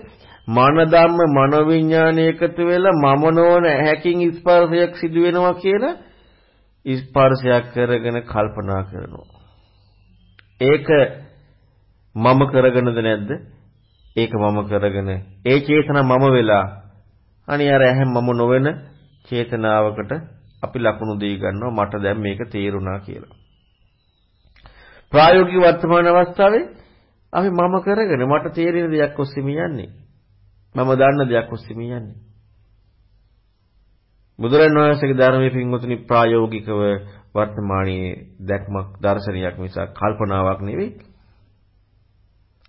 මන ධම්ම මනෝවිඤ්ඤාණය එකතු වෙලා මම නොවන ඇහැකින් ස්පර්ශයක් සිදු වෙනවා කියලා ස්පර්ශයක් කරගෙන කල්පනා කරනවා. ඒක මම කරගෙනද නැද්ද? ඒක මම කරගෙන ඒ චේතනා මම වෙලා අනේ අර ඇහැ මම නොවන චේතනාවකට අපි ලකුණු දී ගන්නවා මට දැන් මේක තේරුණා කියලා. ප්‍රායෝගික වර්තමාන අවස්ථාවේ අපි මම කරගෙන මට තේරෙන දෙයක් ඔස්සේ මියන්නේ. මම දන්න දෙයක් ඔස්සේ මියන්නේ. බුදුරන් වහන්සේගේ ධර්මයේ පින්වතුනි ප්‍රායෝගිකව වර්තමානයේ දැක්මක් දර්ශනයක් මිසක් කල්පනාවක් නෙවෙයි.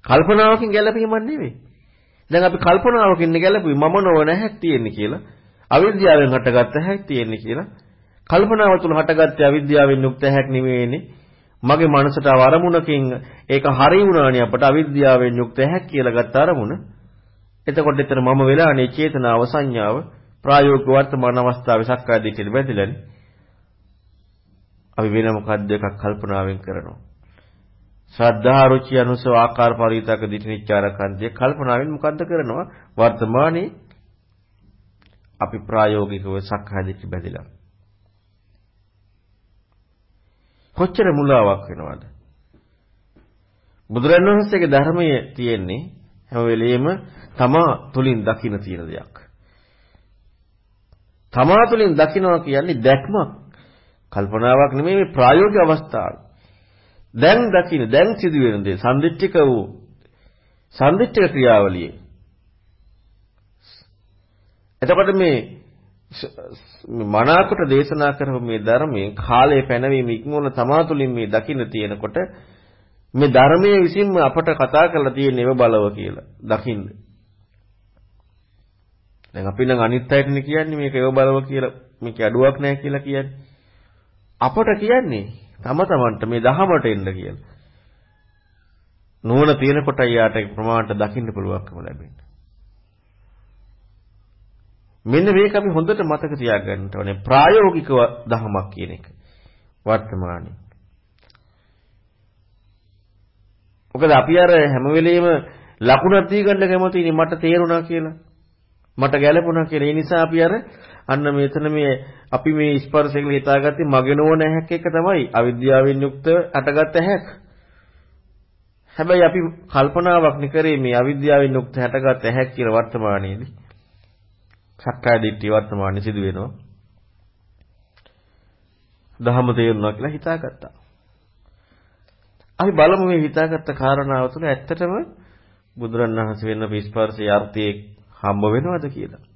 කල්පනාවකින් ගැලපීමක් නෙවෙයි. දැන් අපි කල්පනාවකින් ගැලපුවේ මම නොවන හැක් තියෙන්නේ කියලා. අවිද්‍යාවෙන් හටගත්ත හැක් තියෙන්නේ කියලා. කල්පනාව තුළ හටගත්ත අවිද්‍යාවෙන් යුක්ත හැක් නෙවෙයිනේ. මගේ මනසට අරමුණකින් ඒක හරි වුණානේ අපට අවිද්‍යාවෙන් යුක්ත හැක් කියලා ගත්ත අරමුණ. එතකොට එතන මම වෙලානේ චේතනාව සංඥාව ප්‍රායෝගික වර්තමාන අවස්ථාවේ සක්කාය දිට්ඨියට බැඳිලානේ. අපි වෙන මොකද්ද එකක් කල්පනාවෙන් කරනවා. ශ්‍රද්ධා රුචි අනුසව ආකාර පරිවිතක දිට්ඨිනිච්චාරකන්තිය කල්පනාවෙන් මොකද්ද කරනවා? වර්තමානයේ අපි ප්‍රායෝගිකව සක්කාය දිට්ඨි බැඳිලා. කොච්චර මුලාවක් වෙනවද? බුදුරණවහන්සේගේ ධර්මයේ තියෙන්නේ හැම වෙලෙම තමා තුලින් දකින්න තියෙන දෙයක්. තමා තුළින් දකිනවා කියන්නේ දැක්මක්. කල්පනාවක් නෙමෙයි මේ ප්‍රායෝගික අවස්ථාව. දැන් දකින්න දැන් සිදුවෙන දේ සම්දිට්ඨික වූ සම්දිට්ඨික ක්‍රියාවලියේ. එතකොට මේ මනාකොට දේශනා කරපු මේ ධර්මයේ කාලයේ පැනවීම ඉක්මවන තමා තුළින් මේ දකින්න තියෙනකොට මේ ධර්මයේ විසින්ම අපට කතා කරලා තියෙන ඒව බලව කියලා දකින්න. දැන් අපි නම් අනිත් අයටනේ කියන්නේ මේක ඒව බලව කියලා මේක අඩුවක් නැහැ කියලා කියන්නේ. අපට කියන්නේ තම තමන්ට මේ දහමට එන්න කියලා. නුවණ තියෙනකොට යාට ප්‍රමාණයට දකින්න පුළුවන්කම ලැබෙන්නේ. මෙන්න මේක අපි හොඳට මතක තියාගන්න ඕනේ ප්‍රායෝගිකව දහමක් කියන එක. වර්තමානයේ. මොකද අපි අර හැම වෙලෙම ලකුණක් දී ගන්න කැමතිනේ මට තේරුණා කියලා. මට ගැළපුණා කියලා. ඒ නිසා අපි අර අන්න මෙතන මේ අපි මේ ස්පර්ශය කියලා හිතාගත්තේ මගේ නොවන ඇහැක් එක තමයි අවිද්‍යාවෙන් යුක්ත අටගත් ඇහැක්. හැබැයි අපි කල්පනාවක් නිකරේ මේ අවිද්‍යාවෙන් යුක්ත හටගත් ඇහැක් කියලා වර්තමානයේදී. සක්කාය දිට්ඨිය වර්තමානයේ සිදු වෙනවා. දහම තේරුණා කියලා හිතාගත්තා. අපි බලමු මේ හිතාගත්ත කාරණාව තුළ ඇත්තටම බුදුරණවහන්සේ වෙන ස්පර්ශයේ අර්ථයේ හම්බ වෙනවද කියලා.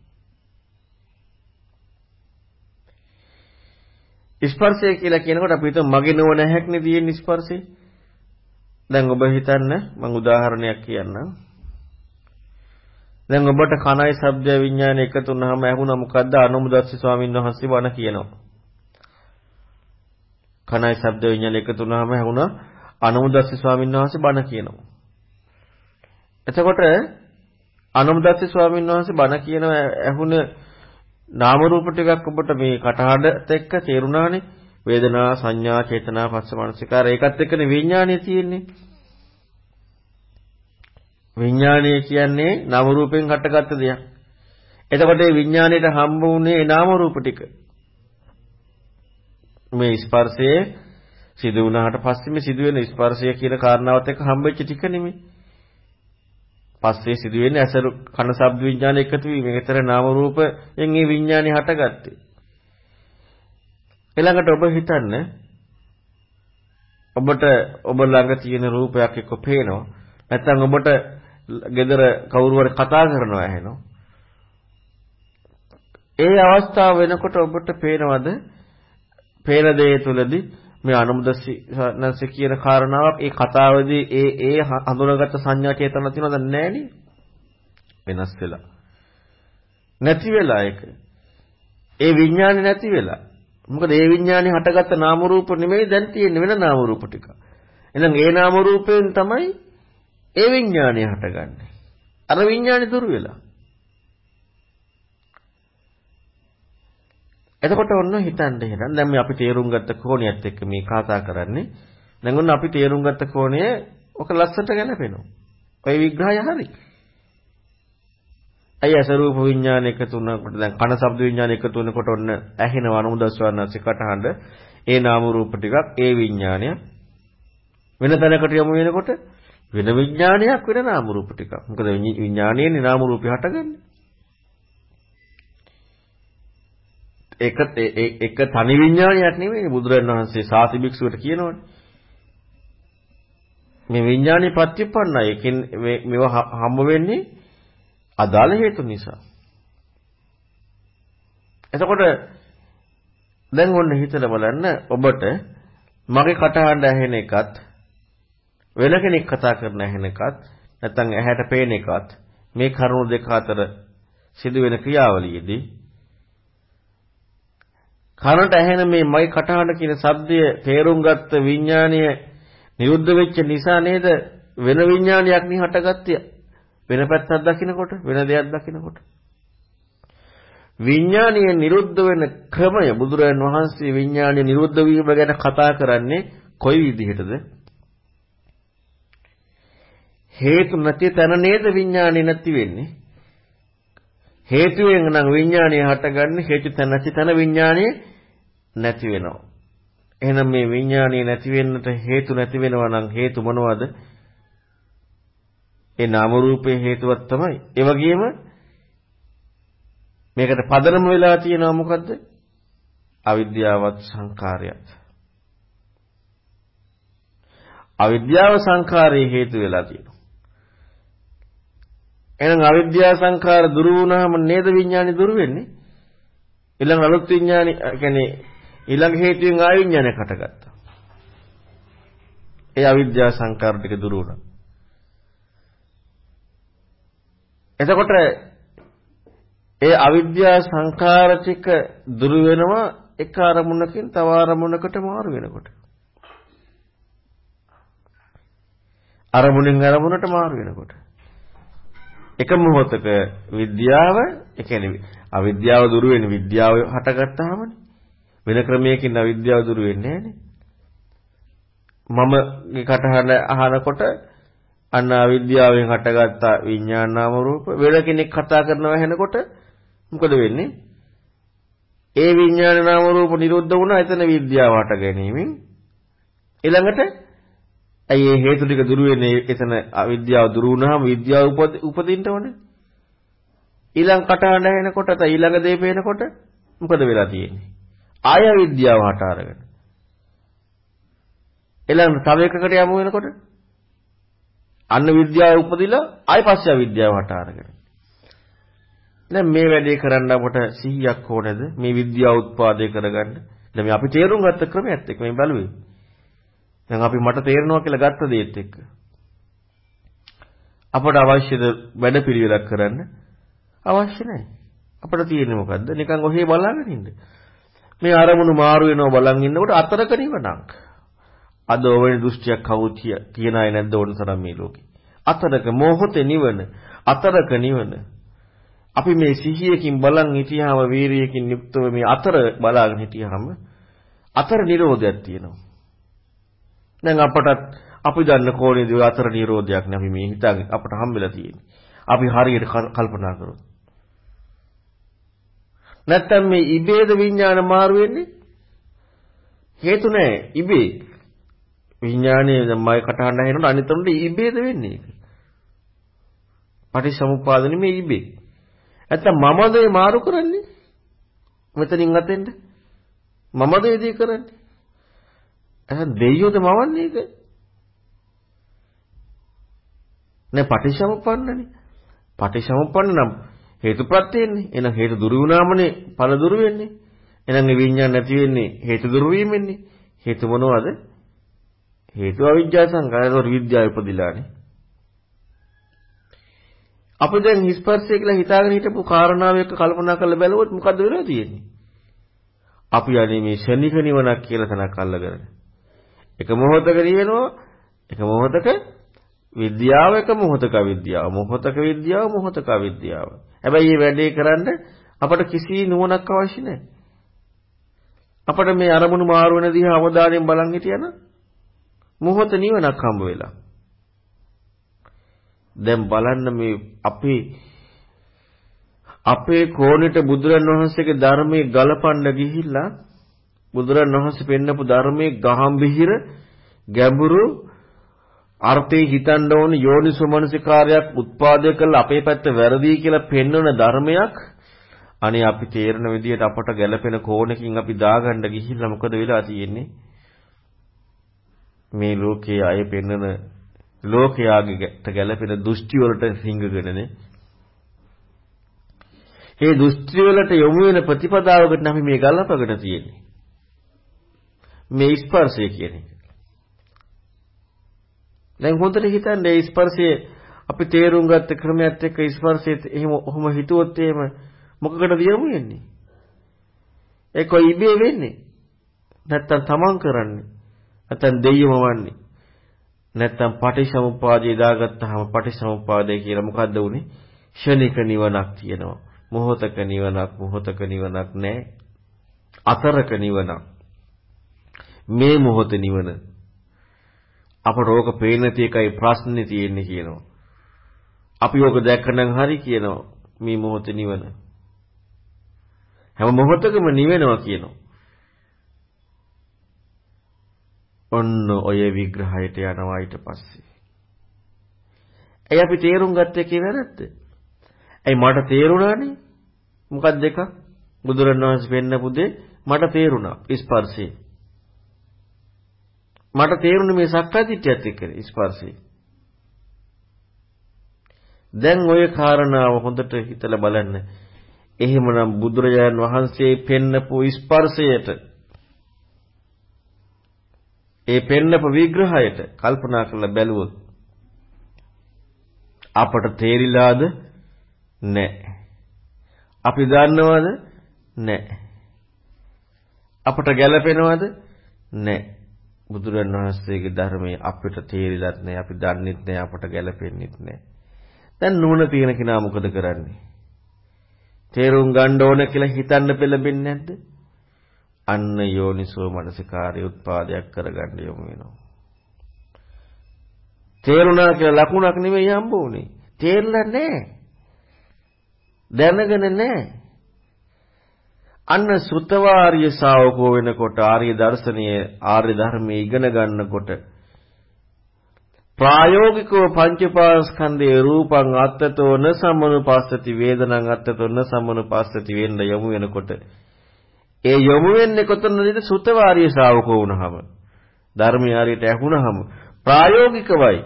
ස්පර්ශය කියලා කියනකොට අපි හිතමු මගේ නොවන හැක්නේ තියෙන ස්පර්ශය. දැන් ඔබ හිතන්න මම උදාහරණයක් කියන්නම්. දැන් ඔබට කනයි ශබ්ද විඥාන එකතු වුනහම ඇහුණා මොකද්ද අනුමුදස්සි ස්වාමීන් වහන්සේ වණ කියනවා. කනයි ශබ්ද විඥාන එකතු වුනහම ඇහුණා අනුමුදස්සි ස්වාමීන් වහන්සේ බණ කියනවා. එතකොට අනුමුදස්සි ස්වාමීන් වහන්සේ බණ කියනවා ඇහුණ නාම රූප ටිකක් ඔබට මේ කටහඬත් එක්ක තේරුණානේ. වේදනා සංඥා චේතනා පස්ස මනසිකාර ඒකත් එක්කනේ විඥානය තියෙන්නේ. විඥානය කියන්නේ නාම රූපෙන් හටගත්ත දෙයක්. එතකොට මේ විඥාණයට හම්බ වුණේ නාම රූප ටික. මේ ස්පර්ශයේ සිදු වුණාට පස්සේ මේ සිදුවෙන ස්පර්ශය කියන කාරණාවත් එක්ක හම්බෙච්ච ටික නෙමෙයි. පස්සේ සිදුවෙන්නේ ඇසරු කන ශබ්ද විඥාන එකතු වීම. ඒතර නාම රූපයෙන් මේ විඥානේ හටගත්තේ. ඊළඟට ඔබ හිතන්න ඔබට ඔබ ළඟ තියෙන රූපයක් එක්ක පේනවා. නැත්නම් ඔබට gedara කවුරු හරි කතා කරනවා ඇහෙනවා. ඒ අවස්ථාව වෙනකොට ඔබට පේනවද? පේන දේ තුලදී මේ අනුමුදස්ස කියන කාරණාවක්. ඒ කතාවේදී ඒ ඒ හඳුනාගත්ත සංඥා චේතන තියෙනවද? නැහෙනි වෙනස් වෙලා. නැති වෙලා ඒක. ඒ විඥානේ නැති වෙලා. මොකද ඒ විඥානේ හටගත්ත නාම රූප නෙමෙයි දැන් තියෙන්නේ වෙන නාම රූප ටික. එහෙනම් ඒ නාම රූපයෙන් තමයි ඒ විඥානේ හටගන්නේ. අර විඥානේ දුර වෙලා. එතකොට ඔන්න හිතන්න එහෙනම් දැන් මේ අපි තේරුම් ගත්ත කෝණියත් එක්ක මේ කතා කරන්නේ. දැන් ඔන්න අපි තේරුම් ගත්ත කෝණය ඔක ලස්සට ගැලපෙනවා. ඔය විග්‍රහය හරි. අය අසරූප විඥාන එකතු වෙනකොට දැන් කන ශබ්ද විඥාන එකතු වෙනකොට ඔන්න ඇහෙනවා අනුමුදස්වන්නස්සේ කටහඬ ඒ නාම රූප ටිකක් ඒ විඥානය වෙන තැනකට යමු වෙනකොට වෙන විඥානයක් වෙන නාම රූප ටිකක්. මොකද විඥානයේනේ නාම රූපය හටගන්නේ. ඒක එක තනි විඥානයක් නෙමෙයි බුදුරජාණන් වහන්සේ සාති භික්ෂුවට කියනවනේ. මේ විඥානේ ප්‍රතිපන්නයි. ඒකෙන් මේව හම්බ වෙන්නේ අදාළ හේතු නිසා. එතකොට දැන් ඔන්න හිතලා බලන්න ඔබට මගේ කටහඬ ඇහෙන එකත් වෙන කෙනෙක් කතා කරන ඇහෙන එකත් නැත්නම් ඇහැට පේන එකත් මේ කරුණු දෙක අතර සිදුවෙන ක්‍රියාවලියේදී කනට ඇහෙන මේ මයි කටහඬ කියන shabdය තේරුම් ගත්ත විඥානය නිරුද්ධ වෙච්ච නිසා නේද? වෙන විඥානයක් නේ හටගත්තේ වෙන පැත්තක් දකින්නකොට වෙන දෙයක් දකින්නකොට විඥානීය නිරුද්ධ වෙන ක්‍රමය බුදුරජාන් වහන්සේ විඥානීය නිරුද්ධ වීම ගැන කතා කරන්නේ කොයි විදිහටද? හේතු නැති තැන නේද විඥානේ නැති වෙන්නේ? හේතුවෙන් නම් විඥානය හටගන්නේ හේතු තැන නැති තැන විඥානය නැති වෙනවා. එහෙනම් මේ විඥානය නැති වෙන්නට හේතු නැති වෙනවා නම් හේතු මොනවද? ඒ නාම රූපේ හේතුවක් තමයි. ඒ වගේම මේකට පදනම වෙලා තියෙනවා මොකද්ද? අවිද්‍යාවත් සංකාරයත්. අවිද්‍යාව සංකාරයේ හේතු වෙලා තියෙනවා. එහෙනම් අවිද්‍යා සංඛාර දුරු වුණාම නේද විඥානි දුරු වෙන්නේ? ඊළඟ අලුත් විඥානි කියන්නේ ඊළඟ හේතුවෙන් ආය විඥානයක් හටගත්තා. ඒ අවිද්‍යා සංඛාර ටික දුරු වුණා. එතකොට ඒ අවිද්‍යා සංඛාර ටික දුරු වෙනවා එක අරමුණකින් තව අරමුණකට මාරු වෙනකොට. අරමුණෙන් අරමුණට මාරු වෙනකොට. එක මොහොතක විද්‍යාව ඒ කියන්නේ අවිද්‍යාව දුරු වෙන විද්‍යාව හටගත්තාමනේ වෙන ක්‍රමයකින් අවිද්‍යාව දුරු වෙන්නේ මම කටහඬ අහනකොට අන්න අවිද්‍යාවෙන් හටගත්ත විඥාන නාම රූප වෙන කෙනෙක් කතා කරනවා ඇහෙනකොට මොකද වෙන්නේ? ඒ විඥාන නාම රූප නිරුද්ධ වුණා එතන විද්‍යාව හට ගැනීමෙන්. ඊළඟට ඇයි මේ හේතු ටික දුරු වෙන්නේ එතන අවිද්‍යාව දුරු වුණාම විද්‍යාව උපදින්න ඕනේ. ඊළඟ කටහඬ ඇහෙනකොට ඊළඟ දේ පේනකොට මොකද වෙලා තියෙන්නේ? ආය විද්‍යාව හට අරගෙන. ඊළඟ තව එකකට යමු වෙනකොට අන්න විද්‍යාව උපදිලා ආයි පස්සේ අවිද්‍යාව හට අරගෙන. දැන් මේ වැඩේ කරන්න අපට 100ක් ඕනේද මේ විද්‍යාව උත්පාදේ කරගන්න? දැන් මේ අපි තේරුම් ගත්ත ක්‍රමයත් එක්ක මේ බලුවේ. දැන් අපි මට තේරෙනවා කියලා ගත්ත දේත් එක්ක. අපට අවශ්‍යද වැඩ පිළිවෙලක් කරන්න අවශ්‍ය නැහැ. අපිට තියෙන්නේ මොකද්ද? නිකන් ඔහේ බලාගෙන ඉන්න. මේ අරමුණු මාරු වෙනවා බලන් ඉන්නකොට අතරක නිවනක්. අද ඔවැනි දෘෂ්ටියක් කවුද කියන අය නැද්ද ඕන තරම් මේ ලෝකේ. අතරක මොහොතේ නිවන, අතරක නිවන. අපි මේ සිහියකින් බලන් හිටියාම වීරියකින් යුක්තව මේ අතර බලාගෙන හිටියාම අතර නිරෝධයක් තියෙනවා. දැන් අපටත් අපි දන්න කෝණේදී අතර නිරෝධයක් නේ අපි මේ හිතාගෙන අපට හම්බෙලා තියෙන්නේ. අපි හරියට කල්පනා කරොත්. නැත්තම් මේ ඉබේද විඥාන මාරු වෙන්නේ? හේතු නැහැ ඉබේ. විඥානයේ මයි කටහඬ ඇහෙනකොට අනිතොන්ට ඉබේද වෙන්නේ ඒක. පටිච්චසමුප්පාදනේ මේ ඉබේ. නැත්තම් මමද ඒ මාරු කරන්නේ? මෙතනින් අතෙන්ද? මමද ඒ දේ කරන්නේ? එහෙනම් දෙයියෝද මවන්නේ ඒක? නේ පටිච්චසමුප්පන්නනේ. පටිච්චසමුප්පන්න නම් හේතුප්‍රත්‍යයන්නේ. එහෙනම් හේතු දුරු වුණාමනේ ඵල දුරු වෙන්නේ. එහෙනම් මේ විඤ්ඤාණ නැති වෙන්නේ හේතු දුරු වීමෙන්නේ. හේතු මොනවද? හේතු අවිජ්ජා සංකාරතෝර විද්‍යාව උපදිලානේ. අපි දැන් ස්පර්ශය කියලා හිතාගෙන හිටපු කාරණාව එක්ක කල්පනා කරලා බැලුවොත් මොකද්ද වෙලා තියෙන්නේ? අපි අනේ මේ ශනික නිවනක් කියලා තනක් අල්ලගෙන. එක මොහොතක නිවෙනවා, එක මොහොතක විද්‍යාව එක මොහොතක විද්‍යාව මොහොතක විද්‍යාව මොහොතක විද්‍යාව හැබැයි මේ වැඩේ කරන්න අපට කිසි නුවණක් අවශ්‍ය නැහැ. අපිට මේ අරමුණු මාරු වෙන දිහා අවධානයෙන් බලන් හිටියනම් මොහොත නිවනක් හම්බ වෙලා. දැන් බලන්න මේ අපේ අපේ කෝණෙට බුදුරන් වහන්සේගේ ධර්මයේ ගලපන්න ගිහිල්ලා බුදුරන් වහන්සේ පෙන්නපු ධර්මයේ ගහම්බිහිර ගැඹුරු අර්ථේ හිතන්න ඕන යෝනිසෝමනසිකාරයක් උත්පාදනය කළ අපේ පැත්ත වැරදි කියලා පෙන්වන ධර්මයක්. අනේ අපි තේරෙන විදිහට අපට ගැළපෙන කෝණකින් අපි දාගන්න ගිහිල්ලා මොකද වෙලා තියෙන්නේ? මේ ලෝකයේ අය පෙන්වන ලෝකයාගේට ගැළපෙන දෘෂ්ටි වලට හිඟගෙනනේ. ඒ දෘෂ්ටි වලට යොමු වෙන ප්‍රතිපදාවකට නම් මේ ගලපගෙන තියෙන්නේ. මේ ස්පර්ශය කියන එක දැන් හොඳට හිතන්න මේ ස්පර්ශයේ අපි තේරුම් ගත්ත ක්‍රමයක් එක්ක ස්පර්ශයේ එහෙම ඔහොම හිතුවොත් එහෙම මොකකටද යමු වෙන්නේ? ඒක ඉබේ වෙන්නේ. නැත්තම් තමන් කරන්නේ. නැත්තම් දෙයියම වන්නේ. නැත්තම් පටිසමුපාදේ දාගත්තාම පටිසමුපාදේ කියලා මොකද්ද උනේ? ෂණික නිවනක් තියෙනවා. මොහොතක නිවනක් මොහොතක නිවනක් නැහැ. අතරක නිවනක්. මේ මොහොතේ නිවන අපට ඕක පේන්නේ නැති එකයි ප්‍රශ්නේ තියෙන්නේ කියනවා. අපි ඕක දැක්කනම් හරි කියනවා මේ මොහොතේ නිවන. හැම මොහොතකම නිවෙනවා කියනවා. ඔන්න ඔය විග්‍රහයට යනවා ඊට පස්සේ. ඇයි අපි තේරුම් ගත්ත එකේ වැරද්ද? ඇයි මට තේරුණානේ? මොකක්ද දෙක? බුදුරණවහන්සේ පෙන්නපු දේ මට තේරුණා ස්පර්ශේ. මට තේරුණේ මේ සක්කායදිට්ඨියත් එක්ක ස්පර්ශය. දැන් ওই කාරණාව හොඳට හිතලා බලන්න. එහෙමනම් බුදුරජාණන් වහන්සේ පෙන්නපු ස්පර්ශයට ඒ පෙන්නපු විග්‍රහයට කල්පනා කරලා බැලුවොත් අපට තේරිලාද නැහැ. අපි දන්නවද නැහැ. අපට ගැළපෙනවද නැහැ. බුදුරන් වහන්සේගේ ධර්මයේ අපිට තේරිලත් නැහැ අපි දන්නෙත් නැහැ අපට ගැලපෙන්නෙත් නැහැ. දැන් නුවණ තියෙන කෙනා මොකද කරන්නේ? තේරුම් ගන්න ඕන කියලා හිතන්න පෙළඹෙන්නේ නැද්ද? අන්න යෝනිසෝ මනසිකාරය උත්පාදයක් කරගන්න යොමු වෙනවා. තේරුණා කියලා ලකුණක් නෙමෙයි හම්බ වුනේ. තේරෙලා නැහැ. දැනගෙන නැහැ. අන්න සෘතවාර්ය ශාවකෝ වෙනකොට ආර්ය දර්ශනීය ආර්ය ධර්මයේ ඉගෙන ගන්නකොට ප්‍රායෝගිකව පංචපාස්කන්ධයේ රූපං අත්තතෝ න සම්මනුපස්සති වේදනං අත්තතෝ න සම්මනුපස්සති වෙන්න යොමු වෙනකොට ඒ යොමු වෙන්නේ කොතනද සෘතවාර්ය ශාවකෝ වුණාම ධර්මය හරියට ඇහුණහම ප්‍රායෝගිකවයි.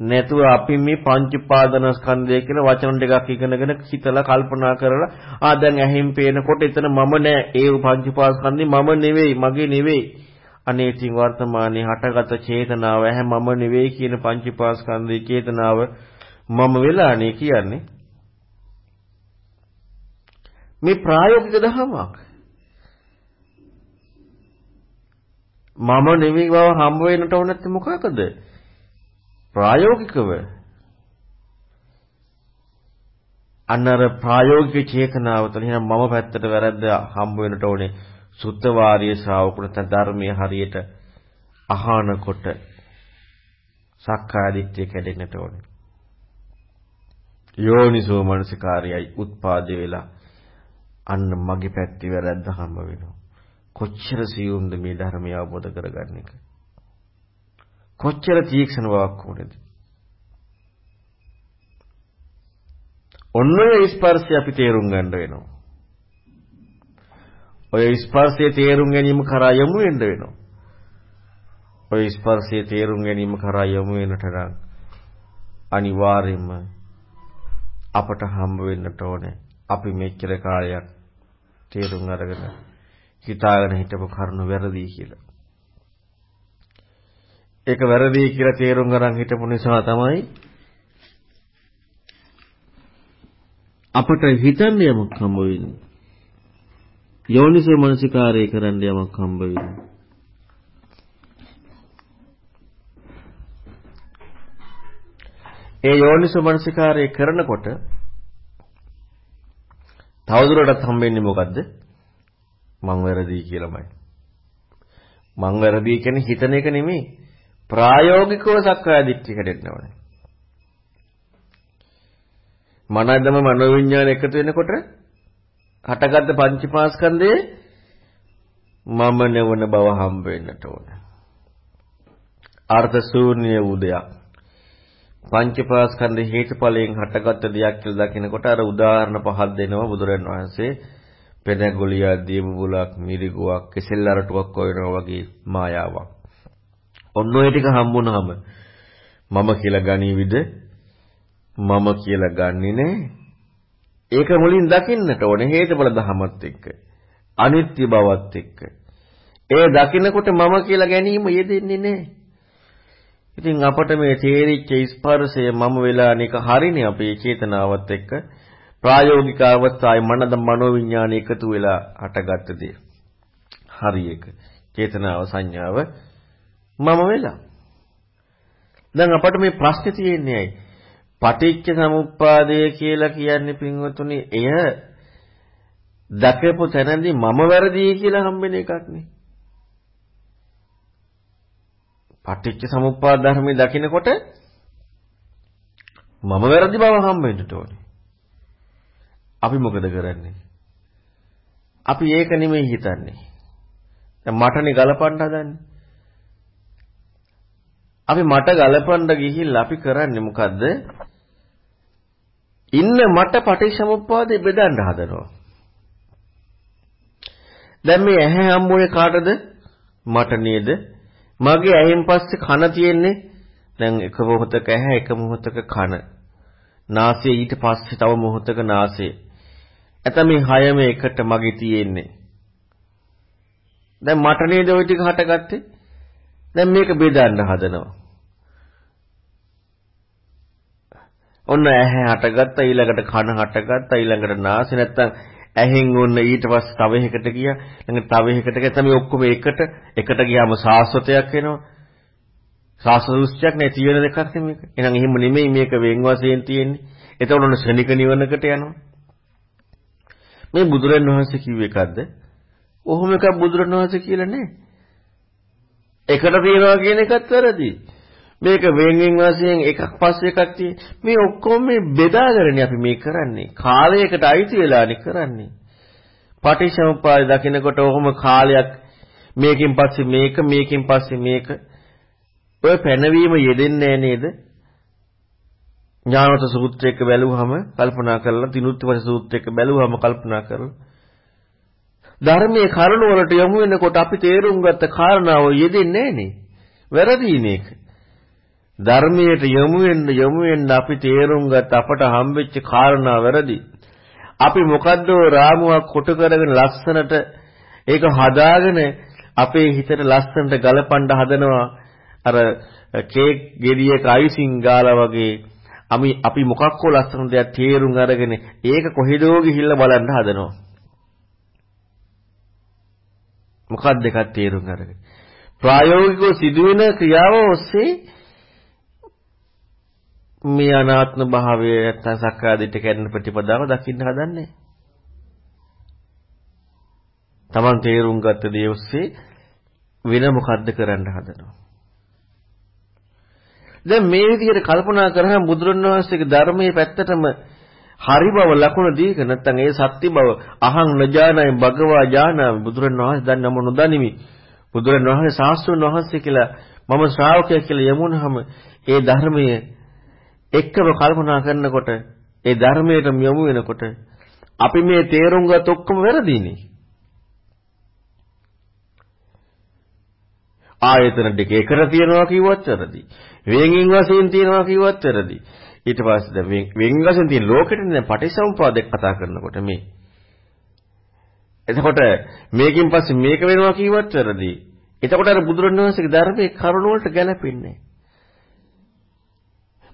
නැතුව අපි මේ පංච උපාදානස්කන්ධය කියන වචන ටිකක් ඉගෙනගෙන හිතලා කල්පනා කරලා ආ දැන් ඇහිම් පේනකොට එතන මම නෑ. ඒ පංච උපාදානස්කන්ධේ මම නෙවෙයි මගේ නෙවෙයි. අනේ ඉතින් වර්තමානයේ හටගත චේතනාව ඇහැ මම නෙවෙයි කියන පංච උපාදානස්කන්ධයේ චේතනාව මම වෙලානේ කියන්නේ. මේ ප්‍රායෝගික දහමක්. මම නෙවෙයි බව හම්බ වෙන්නට ඕන නැත්නම් මොකකද? ප්‍රායෝගිකව අන්නර ප්‍රායෝගික චේතනාව තුළ එහෙනම් මම පැත්තට වැරද්ද හම්බ වෙන්නට ඕනේ. සුත්ත වාරිය ශ්‍රාවකුණ තන ධර්මයේ හරියට අහනකොට සක්කාය දිට්ඨිය කැඩෙන්නට ඕනේ. යෝනිසෝ මනසිකාරයයි උත්පාදේ වෙලා අන්න මගේ පැත්තේ වැරද්ද හම්බ වෙනවා. කොච්චර සියුම්ද මේ ධර්මය අවබෝධ කරගන්න එක. කොච්චර තීක්ෂණ බවක් වුණේද? ඔන්න ඔය ස්පර්ශය අපි තේරුම් ගන්න වෙනවා. ඔය ස්පර්ශයේ තේරුම් ගැනීම කරා යමු වෙන්න වෙනවා. ඔය ස්පර්ශයේ තේරුම් ගැනීම කරා යමු වෙනට නම් අනිවාර්යයෙන්ම අපට හම්බ වෙන්නට ඕනේ. අපි මෙච්චර කාලයක් තේරුම් අරගෙන හිතාගෙන හිටපු කරුණ වැරදි කියලා. ඒක වැරදි කියලා තේරුම් ගන්න හිටපු නිසා තමයි අපට හිතන්න යමක් හම්බ වෙන්නේ. යෝනිසෝ මනසිකාරය කරන්න යමක් හම්බ වෙන්නේ. ඒ යෝනිසෝ මනසිකාරය කරනකොට තවදුරටත් හම්බෙන්නේ මොකද්ද? මං වැරදි කියලාමයි. මං වැරදි කියන්නේ හිතන එක නෙමෙයි. ප්‍රායෝගිකව සක්කාය දිට්ඨිය කැඩෙන්න ඕනේ. මනදම මනෝවිඤ්ඤාණ එකතු වෙනකොට හටගත්ත පංචපාස්කන්ධයේ මම නෙවන බව හම්බ වෙන්නට ඕනේ. අර්ථ ශූන්‍ය උදයක්. පංචපාස්කන්ධ හේතුඵලයෙන් හටගත්ත දෙයක් කියලා දකිනකොට අර උදාහරණ පහක් දෙනවා බුදුරන් වහන්සේ පෙනගොලියා දියබුලක් මිරිගුවක් කෙසෙල් අරටුවක් වගේ වගේ මායාවක්. ඔන්න ඔය ටික හම්බුනහම මම කියලා ගනීවිද? මම කියලා ගන්නෙ නෑ. ඒක මුලින් දකින්නට ඕනේ හේතුඵල ධමත් එක්ක. අනිත්‍ය බවත් එක්ක. ඒ දකින්නකොට මම කියලා ගැනීම යෙදෙන්නේ නෑ. ඉතින් අපට මේ තේරිච්ච ස්පර්ශය මම වෙලා අනේක හරිනේ අපේ චේතනාවත් එක්ක ප්‍රායෝගික අවස්ථාවේ මනද මනෝවිඤ්ඤාණය එකතු වෙලා හටගත්ත දේ. හරි එක. චේතනාව සංඥාව මම වෙලා. දැන් අපට මේ ප්‍රශ්නේ තියෙන්නේ ඇයි? පටිච්ච සමුප්පාදය කියලා කියන්නේ පින්වතුනි එය දකපු තැනදී මම වැරදි කියලා හම්බෙන එකක් නේ. පටිච්ච සමුප්පාද ධර්මයේ දකිනකොට මම වැරදි බව හම්බෙන්නට ඕනේ. අපි මොකද කරන්නේ? අපි ඒක නෙමෙයි හිතන්නේ. දැන් මටනේ ගලපන්න හදන්නේ. අපි මට ගලපන්න ගිහිල්ලා අපි කරන්නේ මොකද්ද? ඉන්න මට පටිච්චසමුප්පාදේ බෙදන්න හදනවා. දැන් මේ ඇහැ හම්බුනේ කාටද? මට නේද? මගේ ඇහෙන් පස්සේ කන තියෙන්නේ. දැන් එක මොහොතක ඇහැ එක මොහොතක කන. නාසය ඊට පස්සේ තව මොහොතක නාසය. ඇත මේ හයම එකට මගේ තියෙන්නේ. දැන් මට නේද ওই ටික හටගත්තේ? දැන් මේක බෙදන්න හදනවා. ඔන්න ඇහැ හටගත්තා ඊළඟට කන හටගත්තා ඊළඟට නාසය නැත්තම් ඇහෙන් ඔන්න ඊට පස්සේ තව එකකට ගියා ළඟ තව එකකට ගියා තමයි ඔක්කොම එකට එකට ගියාම සාස්වතයක් වෙනවා සාස්වත දෘෂ්ටියක් නැති වෙන දෙකක් නෙමෙයි මේක එහෙනම් එහෙම නෙමෙයි මේක වෙන් වශයෙන් තියෙන්නේ එතකොට ඔන්න ශනික නිවනකට යනවා මේ බුදුරන් වහන්සේ කිව්ව එකක්ද? ඔහොම එකක් බුදුරන් වහන්සේ කියලා නෑ. එකට තියනවා කියන එකත් වැරදි. මේක වෙන්වෙන් වශයෙන් එකක් පස්සේ එකක් තියෙන. මේ ඔක්කොම මේ බෙදාගෙන අපි මේ කරන්නේ. කාලයකට අයිති වෙලානේ කරන්නේ. පටිච්චසමුප්පාද දකිනකොට ඔහොම කාලයක් මේකෙන් පස්සේ මේක මේකෙන් පස්සේ මේක ඔය පැනවීම යෙදෙන්නේ නේද? ඥානවත සූත්‍රයක බැලුවහම කල්පනා කරලා තිනුත්තිපස සූත්‍රයක බැලුවහම කල්පනා කරලා ධර්මයේ කරුණ වලට යොමු වෙනකොට අපි තේරුම් ගත්ත කාරණාව යෙදෙන්නේ නැහනේ. වැරදීන එක. ධර්මයට යොමු වෙන්න යොමු වෙන්න අපි තේරුම් ගත් අපට හම්බෙච්ච කාරණා වැරදි. අපි මොකද්ද රාමුවක් කොටු කරගෙන ලස්සනට ඒක හදාගෙන අපේ හිතට ලස්සනට ගලපන්න හදනවා අර කේක් ගෙඩියක අයිසිං ගාලා වගේ අපි අපි මොකක් හෝ ලස්සන දෙයක් තේරුම් අරගෙන ඒක කොහෙදෝ ගිහිල්ලා බලන්න හදනවා. මොකක්ද එකක් තේරුම් අරගෙන. ප්‍රායෝගිකව සිදුවෙන ක්‍රියාව ඔස්සේ මේ අනාත්ම භාවය නැත්තම් සක්කාදිට කැඩෙන ප්‍රතිපදාව දකින්න හදන්නේ. Taman තේරුම් ගත්ත දේ ඔස්සේ වෙන මොකද්ද කරන්න හදනවා. දැන් මේ විදිහට කල්පනා කරාම බුදුරණවහන්සේගේ ධර්මයේ පැත්තටම හරි බව ලකුණ දීක නැත්නම් ඒ සත්‍ය බව අහං නජානයි භගවා ජානාමි බුදුරණවහන්සේ දැන් නම නොදනිමි බුදුරණවහන්සේ ශාස්ත්‍රඥ වහන්සේ කියලා මම ශ්‍රාවකයෙක් කියලා යමුනහම ඒ ධර්මයේ එක්කම කල්පනා කරනකොට ඒ ධර්මයට යොමු වෙනකොට අපි මේ තේරුම් ගත් ඔක්කොම වැරදීනේ ආයතන දෙක එකට තියනවා කිව්වත් වැරදි. වෙන්ගෙන් වශයෙන් තියනවා කිව්වත් වැරදි. ඊට පස්සේ දැන් වෙන් වශයෙන් තියෙන ලෝකෙටනේ දැන් පටිසමුපාදයක් කතා කරනකොට මේ. එතකොට මේකෙන් පස්සේ මේක වෙනවා කිව්වත් වැරදි. එතකොට අර බුදුරණවහන්සේගේ ධර්මයේ කරුණ වලට ගැලපෙන්නේ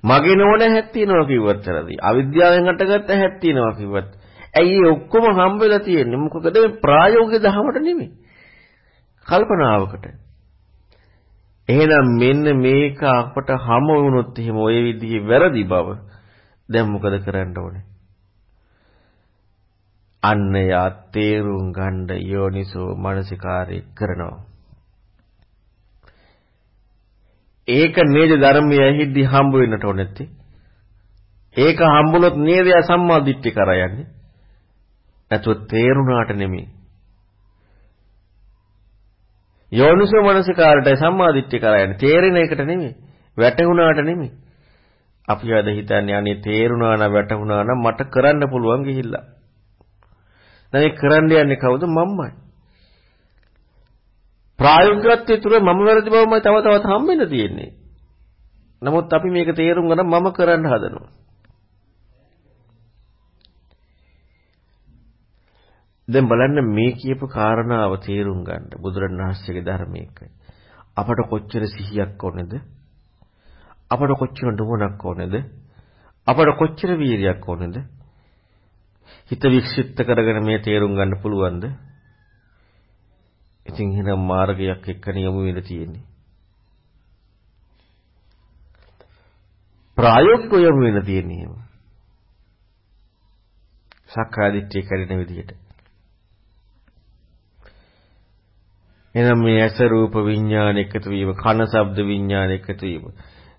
මගේ නොවන හැක් තියනවා කිව්වත් වැරදි. අවිද්‍යාවෙන් හටගත්ත හැක් තියනවා කිව්වත්. ඇයි ඔක්කොම හම්බ වෙලා තියෙන්නේ? මොකද මේ ප්‍රායෝගික දහමට නෙමෙයි. කල්පනාවකට. එහෙනම් මෙන්න මේක අපට හම වුණොත් එහෙම ওই විදිහේ වැරදි බව දැන් මොකද කරන්න ඕනේ? අන්න යා තේරුම් ගන්න යෝනිසෝ මනසිකාරය කරනවා. ඒක නේද ධර්මයේ ඇහිද්දි හම්බ වෙන්නට ඕනෙtti. ඒක හම්බුනොත් නේද යා සම්මාදිට්ඨිය කරා යන්නේ. නැතුව තේරුණාට නෙමෙයි. යෝනිසෝ මනසිකාරටයි සම්මාදිට්ඨිය කරා යන්නේ. තේරෙන එකට නෙමෙයි. වැටුණාට නෙමෙයි. අපි අද හිතන්නේ අනේ තේරුණා නම් වැටුණා නම් මට කරන්න පුළුවන් ගිහිල්ලා. දැන් ඒ කරන්න යන්නේ කවුද? මම්මයි. ප්‍රායෝගිකත්වයේ තුර මම වැරදි බවමයි තව තවත් හම්බෙන්න තියෙන්නේ. නමුත් අපි මේක තේරුම් ගන්න මම කරන්න හදනවා. දැන් බලන්න මේ කියපු කාරණාව තේරුම් ගන්න බුදුරණවහන්සේගේ ධර්මයක. අපට කොච්චර සිහියක් ඕනේද? අපට කොච්චර නුවණක් ඕනේද? අපට කොච්චර වීරියක් ඕනේද? හිත වික්ෂිප්ත කරගෙන මේ තේරුම් ගන්න පුළුවන්ද? ඉතින් එහෙනම් මාර්ගයක් එක්ක නියමු වෙන්න තියෙන්නේ. ප්‍රායෝගිකව යොමු වෙන්න තියෙන්නේ එහෙම. සක්කාය දිට්ඨිය කැඩෙන විදිහට. එහෙනම් මේ ඇස රූප විඥාන එකතු වීම, කන ශබ්ද විඥාන එකතු වීම,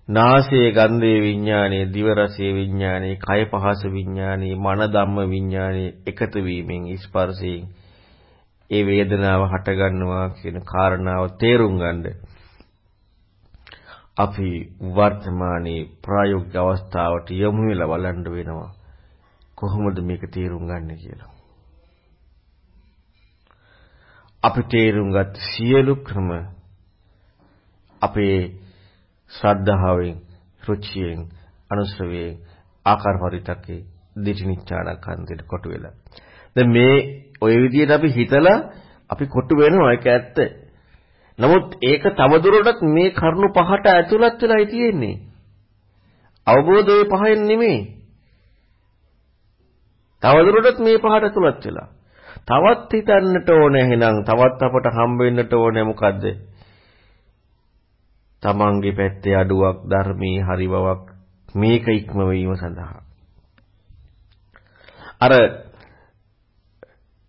නාසයේ ගන්ධයේ විඥානයේ, දිව රසයේ විඥානයේ, කය පහස විඥානයේ, මන ධම්ම විඥානයේ එකතු වීමෙන් ස්පර්ශයෙන් ඒ වේදනාව හටගන්නවා කියන කාරණාව තේරුම් ගන්න. අපි වර්තමානයේ ප්‍රායෝගික අවස්ථාවට යොමු වෙලා බලන්න වෙනවා. කොහොමද මේක තේරුම් ගන්න කියලා. අපි තේරුම් ගත් සියලු ක්‍රම අපේ ශ්‍රද්ධාවෙන් රුචියෙන් අනුශ්‍රවයෙන් ආකාර පරිතකේ දිටිනිච්ඡානකන්දේට කොටු වෙලා. දැන් මේ ওই විදිහට අපි හිතලා අපි කොටු වෙනවා ඒක ඇත්ත. නමුත් ඒක තවදුරටත් මේ කරුණු පහට ඇතුළත් වෙලායි තියෙන්නේ. අවබෝධයේ පහෙන් නෙමෙයි. තවදුරටත් මේ පහට ඇතුළත් වෙලා. තවත් හිතන්නට ඕනේ එහෙනම් තවත් අපට හම්බ වෙන්නට ඕනේ මොකද්ද? තමන්ගේ පැත්තේ අඩුවක් ධර්මී හරි බවක් මේක ඉක්මවීම සඳහා. අර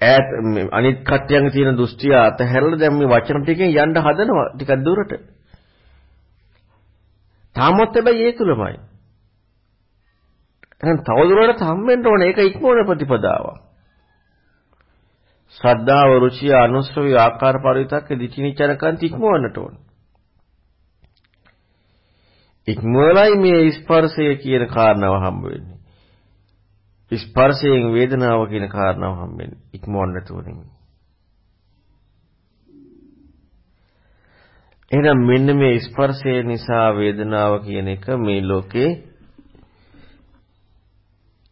ඈත් අනිත් කට්ටියන්ගේ තියෙන දෘෂ්ටිය අතහැරලා දැන් මේ වචන ටිකෙන් යන්න හදනවා ටිකක් දුරට. තාමත් හැබැයි ඒ තුලමයි. එහෙනම් තවදුරටත් හම්බෙන්න ඕනේ ඒක ඉක්මවන ප්‍රතිපදාවක්. ශ්‍රද්ධාව රුචිය අනුස්සවි ආකාර පරිවිතක්ක දිටිනිචරකන් ඉක්මවන්නට ඕන. ඉක්මවලයි මේ ස්පර්ශය කියන කාරණාව හම්බ වෙන්නේ. ස්පර්ශයෙන් වේදනාව කියන කාරණාව හම්බ වෙන්නේ. ඉක්මවන්නට ඕනේ. එහෙනම් මෙන්න මේ ස්පර්ශය නිසා වේදනාව කියන එක මේ ලෝකේ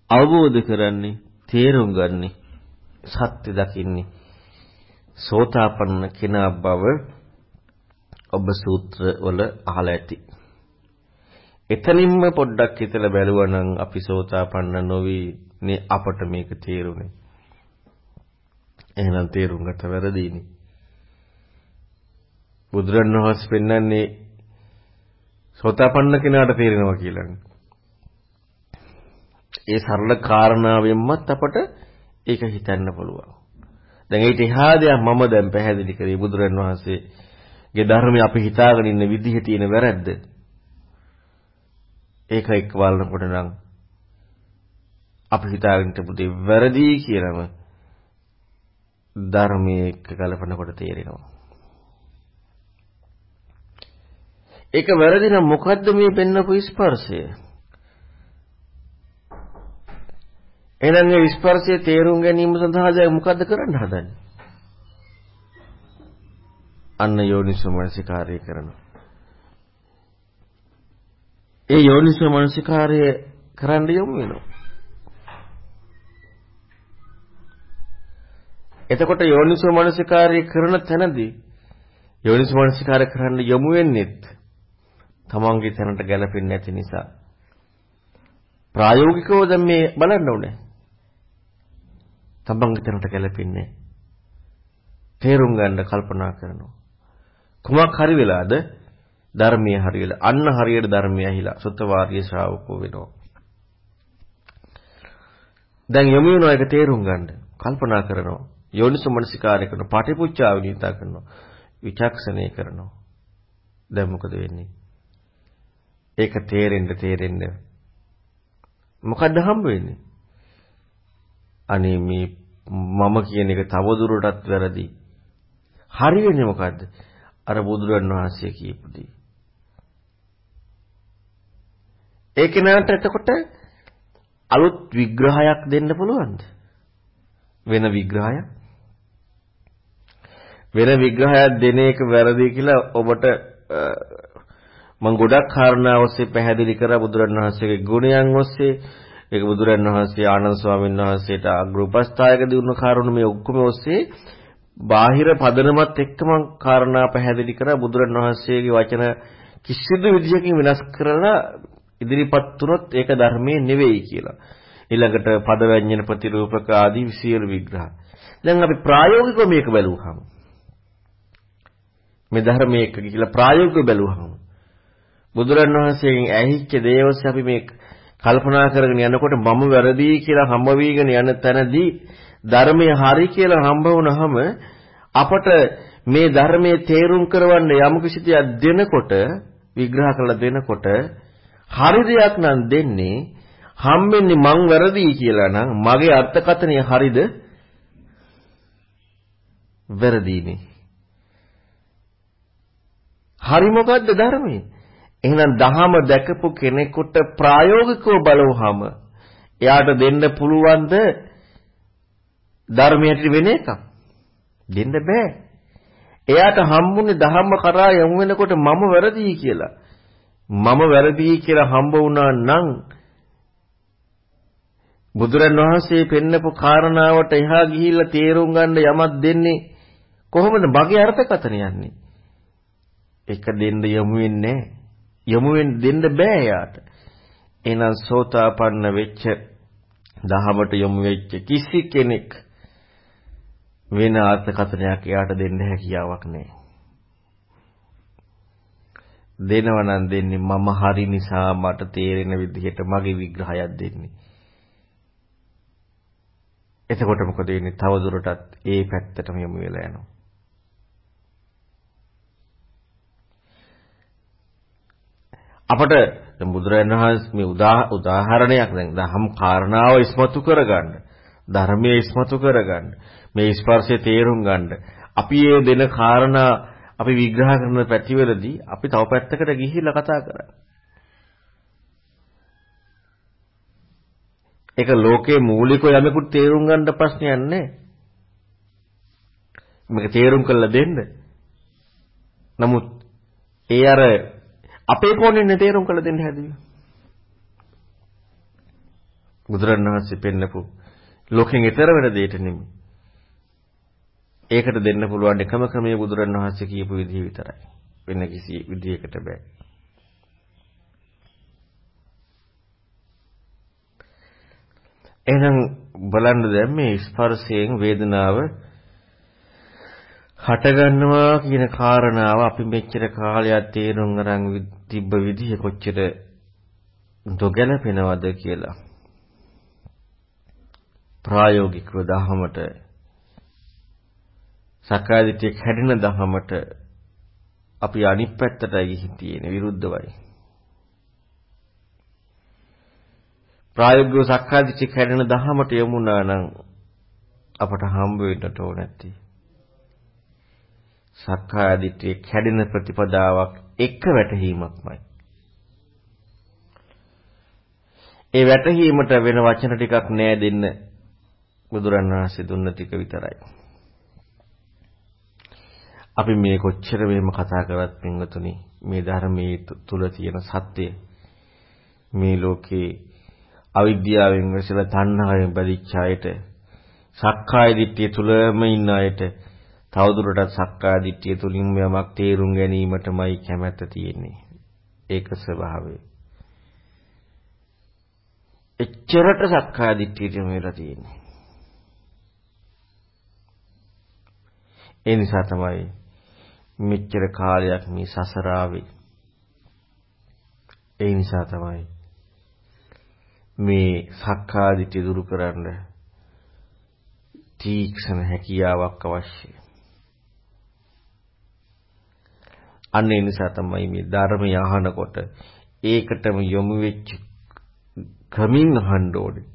අවබෝධ කරන්නේ තේරුම් ගන්නේ සත්‍ය දකින්නේ සෝතාපන්න කෙනා බව ඔබ සූත්‍ර වල අහලා ඇති. එතනින්ම පොඩ්ඩක් හිතලා බැලුවා නම් අපි සෝතාපන්න නොවි නේ අපට මේක තේරුනේ. එහෙනම් තේරුම් ගත වැරදීනේ. බුදුරණවහන්සේ පෙන්වන්නේ සෝතාපන්න කෙනාට තේරෙනවා කියලානේ. ඒ සරල කාරණාවෙන්මත් අපට ඒක හිතන්න පුළුවන්. දැන් ඊට එහා දෙයක් මම දැන් පැහැදිලි කරේ බුදුරණවහන්සේගේ ධර්මයේ අපි හිතාගෙන ඉන්න විදිහේ තියෙන වැරද්ද. ඒක එක්ක බලනකොට නම් අපි හිතාගෙන ඉන්න පුතේ වැරදි කියලාම ධර්මයේ එක්ක කලපනකොට තේරෙනවා. ඒක වැරදි නම් මොකද්ද මේ පෙන්නපු ස්පර්ශය? එහෙනම් මේ ස්පර්ශයේ තේරුම් ගැනීම සඳහා දැන් මොකද්ද කරන්න හදන්නේ? අන්න යෝනිසෝ මනසිකාරය කරනවා. ඒ යෝනිසෝ මනසිකාරය කරන්න යමු වෙනවා. එතකොට යෝනිසෝ මනසිකාරය කරන තැනදී යෝනිසෝ මනසිකාරය කරන්න යමු වෙන්නේත් තමන්ගේ තැනට ගැලපෙන්නේ නැති නිසා ප්‍රායෝගිකව දැන් මේ බලන්න ඕනේ. තමන්ගේ තැනට ගැලපෙන්නේ තේරුම් ගන්න කල්පනා කරනවා. කුමක් හරි වෙලාද ධර්මයේ හරියලා අන්න හරියට ධර්මය ඇහිලා සුත්තවාර්ය ශ්‍රාවකෝ වෙනවා. දැන් යමු වෙනවා ඒක තේරුම් ගන්න. කල්පනා කරනවා. යෝනිසමනසිකාරය කරන පාටිපුච්චා විනිතා කරනවා. විචක්ෂණය කරනවා. දැන් මොකද වෙන්නේ? ඒක තේරෙන්න තේරෙන්න මොකද්ද හම්බ වෙන්නේ? අනේ මේ මම කියන එක තවදුරටත් වැරදි. හරි වෙන්නේ මොකද්ද? අර බුදුරන් වහන්සේ කියපු දේ. ඒක නට එතකොට අලුත් විග්‍රහයක් දෙන්න පුළුවන්ද? වෙන විග්‍රහයක්? වෙන විග්‍රහයක් දෙන එක වැරදි කියලා ඔබට මම ගොඩක් කාරණා ඔස්සේ පැහැදිලි කරා බුදුරණවහන්සේගේ ගුණයන් ඔස්සේ ඒක බුදුරණවහන්සේ ආනන්ද ස්වාමීන් වහන්සේට අග්‍රෝපස්ථායක දිනු කාරණු මේ ඔක්කොම ඔස්සේ බාහිර පදනමත් එක්ක මම කාරණා පැහැදිලි කරා බුදුරණවහන්සේගේ වචන කිසිදු විදියකින් වෙනස් කරලා ඉදිරිපත් තුනොත් ඒක ධර්මයේ නෙවෙයි කියලා. ඊළඟට පද ව්‍යංජන ප්‍රතිරූපක ආදී විසියලු විග්‍රහ. දැන් අපි ප්‍රායෝගිකව මේක බැලුවහම මේ ධර්මයේ එක කියලා ප්‍රායෝගිකව බැලුවහම බුදුරණවහන්සේගෙන් ඇහිච්ච දේවස් අපි මේ කල්පනා කරගෙන යනකොට මම වැරදි කියලා හම්බ වීගෙන යන තැනදී ධර්මයේ හරි කියලා හම්බ වුණාම අපට මේ ධර්මයේ තේරුම් කරවන්න යම් කිසි දෙයක් දෙනකොට විග්‍රහ කරලා දෙනකොට හරි දෙයක් නම් දෙන්නේ හම්බෙන්නේ මං වැරදි කියලා නම් මගේ අර්ථකථනය හරිද? වැරදීනේ. හරි මොකද්ද ධර්මයේ? එහෙනම් දහම දැකපු කෙනෙකුට ප්‍රායෝගිකව බලවහම එයාට දෙන්න පුළුවන්ද ධර්මයට වෙන එකක්? දෙන්න බෑ. එයාට හම්බුනේ දහම කරා යමු වෙනකොට මම වැරදි කියලා. මම වැරදි කියලා හම්බ වුණා නම් බුදුරන් වහන්සේ පෙන්නපු කාරණාවට එහා ගිහිල්ලා තේරුම් ගන්න යමක් දෙන්නේ කොහොමද මගේ අර්ථකථන යන්නේ? එක දෙන්න යමු වෙන්නේ නැහැ. යොමු දෙන්න බෑ යාට. එහෙනම් සෝතාපන්න වෙච්ච දහමට යොමු වෙච්ච කිසි කෙනෙක් වෙන අර්ථකථනයක් එයාට දෙන්න හැකියාවක් නැහැ. දෙනව නම් දෙන්නේ මම හරි නිසා මට තේරෙන විදිහට මගේ විග්‍රහයක් දෙන්නේ. එතකොට මොකද වෙන්නේ? තවදුරටත් ඒ පැත්තටම යමු වෙලා යනවා. අපට දැන් බුදුරජාණන් වහන්සේ මේ උදාහරණයක් දැන් දහම් කාරණාව ඉස්මතු කරගන්න ධර්මයේ ඉස්මතු කරගන්න මේ ස්පර්ශය තේරුම් ගන්න. අපි මේ දෙන කාරණා අපි විග්‍රහ කරන පැතිවලදී අපි තව පැත්තකට ගිහිල්ලා කතා කරන්නේ ඒක ලෝකයේ මූලිකව යමෙකුට තේරුම් ගන්න ප්‍රශ්නයක් නැහැ මේක තේරුම් කරලා දෙන්න. නමුත් ඒ අර අපේ කෝණයෙන් තේරුම් කළ දෙන්න හැදුවේ. බුදුරණවහන්සේ පෙන්නපු ලෝකෙන් ඈතර වෙන දෙයට නෙමෙයි. ඒකට දෙන්න පුළුවන් එකම ක්‍රමය බුදුරණවහන්සේ කියපු විදිහ විතරයි. වෙන කිසි විදිහකට බෑ. එහෙනම් බලන්න දැන් මේ ස්පර්ශයෙන් වේදනාව හටගන්නවා කියන කාරණාව අපි මෙච්චර කාලයක් තේරුම් අරන් තිබ්බ විදිහ කොච්චර දොගැලපෙනවද කියලා. ප්‍රායෝගිකව දහමට සකාදිටිය කැඩෙන දහමට අපි අනිත් පැත්තටයි ගිහින් තියෙන විරුද්ධවයි. ප්‍රායෝගිකව සක්කාදිට්ඨිය කැඩෙන දහමට යමුනා නම් අපට හම්බ වෙන්නට ඕන නැති. සක්කාදිට්ඨිය කැඩෙන ප්‍රතිපදාවක් එක වැටහීමක්මයි. ඒ වැටහීමට වෙන වචන ටිකක් නෑ දෙන්න බුදුරණවහන්සේ දුන්න ටික විතරයි. අපි මේ කොච්චර මෙහෙම කතා කරත් පින්වතුනි මේ ධර්මයේ තුල තියෙන සත්‍ය මේ ලෝකේ අවිද්‍යාවෙන් වැසලා තණ්හාවෙන් බැඳිච්ච අයට සක්කාය දිට්ඨිය තුලම ඉන්න අයට තවදුරටත් සක්කාය දිට්ඨිය තුලින් යමක් තේරුම් ගැනීමටමයි කැමැත්ත තියෙන්නේ. ඒක ස්වභාවය. එච්චරට සක්කාය දිට්ඨියට මෙලා තියෙන්නේ. ඒ නිසා තමයි මෙච්චර කාලයක් මේ සසර ආවේ. ඒ නිසා තමයි මේ සක්කාදිට්ඨිය දුරු කරන්න තීක්ෂණ හැකියාවක් අවශ්‍යයි. අන්න ඒ නිසා තමයි මේ ධර්මය අහනකොට ඒකටම යොමු වෙච්ච කමින් අහන්න ඕනේ.